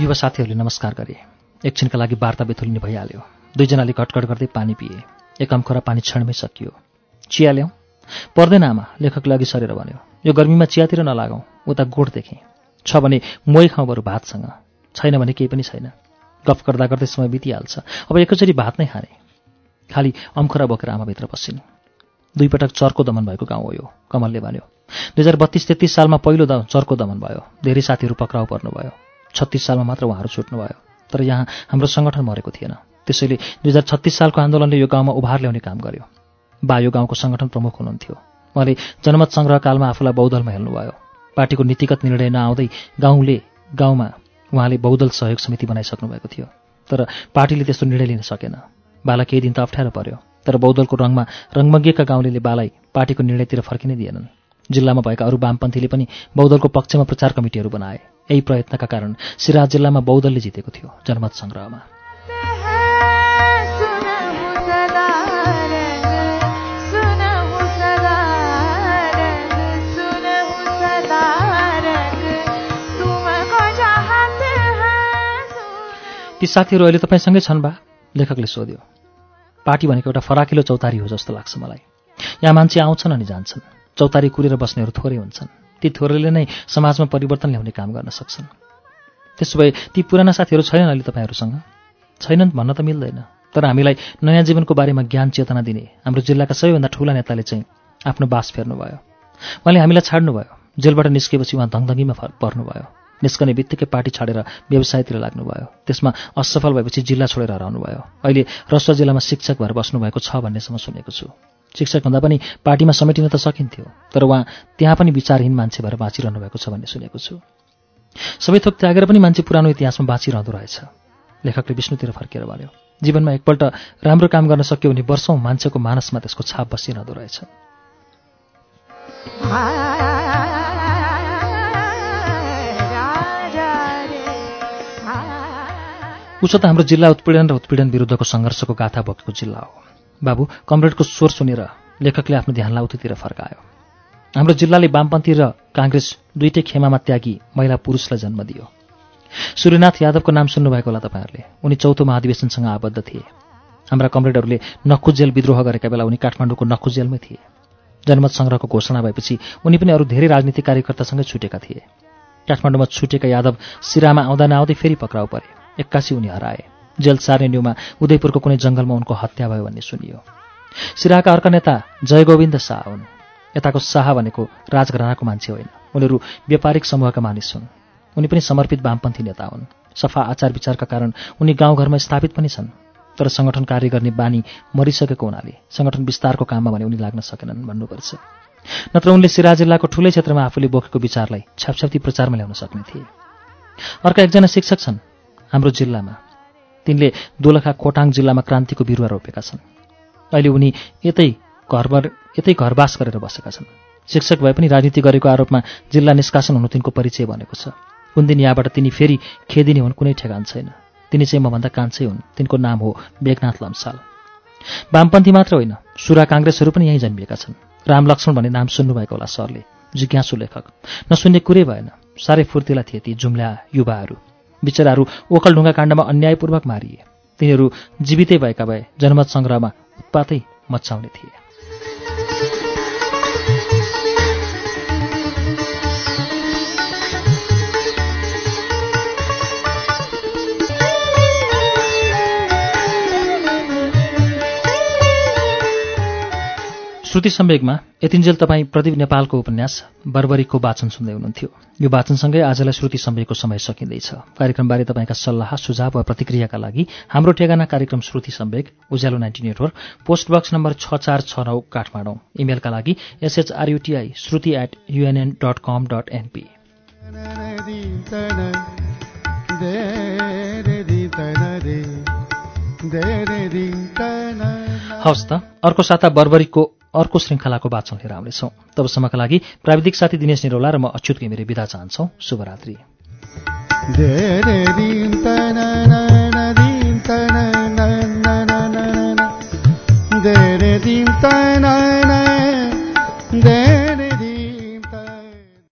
युवा साथीहरूले नमस्कार गरे। एकछिनका लागि वार्ता बेथुलिने भइहाल्यो। दुईजनाले घटघट गर्दै पानी पिए। एक अम्खोरा पानी क्षणमै सकियो। चिया ल्याउँ। पर्दैन आमा लेखकले अघि सरेर भन्यो। यो गर्मीमा चियातिर नलागौँ उता गोठ देखेँ छ भने मोही खाउँ बरु भातसँग। छैन भने केही पनि छैन। गफ गर्दा गर्दै समय बितिहाल्छ। अब एकैचोटि भात नै खाने खालि अम्खरा बोकेर आमाभित्र पसिन् दुईपटक चर्को दमन भएको गाउँ हो यो कमलले भन्यो। दुई हजार बत्तिस तेत्तिस सालमा पहिलो द चर्को दमन भयो। धेरै साथीहरू पक्राउ पर्नुभयो। छत्तिस सालमा मात्र उहाँहरू छुट्नुभयो। तर यहाँ हाम्रो सङ्गठन मरेको थिएन। त्यसैले दुई हजार छत्तिस सालको आन्दोलनले यो गाउँमा उभार ल्याउने काम गर्यो। बा यो गाउँको सङ्गठन प्रमुख हुनुहुन्थ्यो। उहाँले जनमत सङ्ग्रहकालमा आफूलाई बौद्धलमा हेर्नुभयो। पार्टीको नीतिगत निर्णय नआउँदै गाउँले गाउँमा उहाँले बौद्धल सहयोग समिति बनाइसक्नु भएको थियो। तर पार्टीले त्यस्तो निर्णय लिन सकेन। बाला केही दिन त अप्ठ्यारो पर्यो। तर बौद्धलको रङमा रङमज्ञका गाउँले बालाई पार्टीको निर्णयतिर फर्किनै दिएनन्। जिल्लामा भएका अरू वामपन्थीले पनि बौद्धलको पक्षमा प्रचार कमिटीहरू बनाए। यही प्रयत्नका कारण सिराज जिल्लामा बौद्धलले जितेको थियो जनमत सङ्ग्रहमा ती साथीहरू अहिले तपाईँसँगै छन् बा? लेखकले सोध्यो। पार्टी भनेको एउटा फराकिलो चौतारी हो जस्तो लाग्छ मलाई। यहाँ मान्छे आउँछन् अनि जान्छन्। चौतारी कुरेर बस्नेहरू थोरै हुन्छन्। ती थोरैले नै समाजमा परिवर्तन ल्याउने काम गर्न सक्छन्। त्यसो भए ती पुराना साथीहरू छैनन् अहिले तपाईँहरूसँग? छैनन् भन्न त मिल्दैन। तर हामीलाई नयाँ जीवनको बारेमा ज्ञान चेतना दिने हाम्रो जिल्लाका सबैभन्दा ठुला नेताले चाहिँ आफ्नो बास फेर्नुभयो। उहाँले हामीलाई छाड्नुभयो। जेलबाट निस्केपछि उहाँ धङधङ्गीमा पर्नुभयो। निस्कने बित्तिकै पार्टी छाडेर व्यवसायतिर लाग्नुभयो। त्यसमा असफल भएपछि जिल्ला छोडेर हराउनुभयो। अहिले रसुवा जिल्लामा शिक्षक भएर बस्नुभएको छ भन्नेसम्म सुनेको छु। शिक्षक भन्दा पनि पार्टीमा समेटिन त सकिन्थ्यो तर उहाँ त्यहाँ पनि विचारहीन मान्छे भएर बाँचिरहनु भएको छ भन्ने सुनेको छु। सबै थोक त्यागेर पनि मान्छे पुरानो इतिहासमा बाँचिरहँदो रहेछ। लेखकले विष्णुतिर फर्केर भन्यो जीवनमा एकपल्ट राम्रो काम गर्न सक्यो भने वर्षौँ मान्छेको मानसमा त्यसको छाप बसिरहँदो रहेछ। उसो त हाम्रो जिल्ला उत्पीडन र उत्पीडन विरुद्धको सङ्घर्षको गाथा बोकेको जिल्ला हो। बाबु कमरेडको स्वर सुनेर लेखकले आफ्नो ध्यानलाई उतितिर फर्कायो। हाम्रो जिल्लाले वामपन्थी र काङ्ग्रेस दुईटै खेमामा त्यागी महिला पुरुषलाई जन्म दियो। सूर्यनाथ यादवको नाम सुन्नुभएको होला तपाईँहरूले। उनी चौथो महाधिवेशनसँग आबद्ध थिए। हाम्रा कमरेडहरूले नक्खु जेल विद्रोह गरेका बेला उनी काठमाडौँको नक्खु जेलमै थिए। जनमत सङ्ग्रहको घोषणा भएपछि उनी पनि अरू धेरै राजनीतिक कार्यकर्तासँगै छुटेका थिए। काठमाडौँमा छुटेका यादव सिरामा आउँदा नआउँदै फेरि पक्राउ परे। एक्कासी उनी हराए। जेल सार्ने न्युमा उदयपुरको कुनै जङ्गलमा उनको हत्या भयो भन्ने सुनियो। सिराका अर्का नेता जयगोविन्द शाह हुन्। यताको शाह भनेको राजघरानाको मान्छे होइन। उनीहरू व्यापारिक समूहका मानिस हुन्। उनी पनि समर्पित वामपन्थी नेता हुन्। सफा आचार विचारका कारण उनी गाउँघरमा स्थापित पनि छन्। तर सङ्गठन कार्य गर्ने बानी मरिसकेको हुनाले सङ्गठन विस्तारको काममा भने उनी लाग्न सकेनन् भन्नुपर्छ। नत्र उनले सिरा जिल्लाको ठुलै क्षेत्रमा आफूले बोकेको विचारलाई छ्यापछ्याप्ती प्रचारमा ल्याउन सक्ने थिए। अर्का एकजना शिक्षक छन्। हाम्रो जिल्लामा। तिनले दोलखा खोटाङ जिल्लामा क्रान्तिको बिरुवा रोपेका छन्। अहिले उनी यतै घरबर यतै घरवास गरेर बसेका छन्। शिक्षक भए पनि राजनीति गरेको आरोपमा जिल्ला निष्कासन हुनु तिनको परिचय बनेको छ। कुन दिन यहाँबाट तिनी फेरि खेदिने हुन् कुनै ठेगान छैन। तिनी चाहिँ मभन्दा कान्छै हुन्। तिनको नाम हो मेघनाथ लम्साल। वामपन्थी मात्र होइन सुरा काङ्ग्रेसहरू पनि यहीँ जन्मिएका छन्। राम लक्ष्मण भन्ने नाम सुन्नुभएको होला सरले। जिज्ञासु लेखक। नसुन्ने कुरै भएन। साह्रै फुर्तिला थिए ती जुम्ला युवाहरू। बिचराहरू ओखलढुङ्गा काण्डमा अन्यायपूर्वक मारिए। तिनीहरू जीवितै भएका भए जनमत सङ्ग्रहमा उत्पातै मचाउने थिए। श्रुति सम्वेकमा यतिन्जेल तपाईँ प्रदीप नेपालको उपन्यास बर्बरीको वाचन सुन्दै हुनुहुन्थ्यो। यो वाचनसँगै आजलाई श्रुति सम्वेकको समय सकिँदैछ। कार्यक्रमबारे तपाईँका सल्लाह सुझाव वा प्रतिक्रियाका लागि हाम्रो ठेगाना कार्यक्रम Shruti Samvek Ujyaalo ninety network post box number छ चार छ नौ काठमाडौँ। इमेलका लागि S H R U T I Shruti at U N N dot com dot N P हवस् त अर्को साता बर्बरीको अर्को श्रृङ्खलाको वाचन लिएर आउनेछौँ तबसम्मका लागि प्राविधिक साथी दिनेश निरौला र म अच्युत घिमिरे विदा चाहन्छौँ। शुभरात्रि।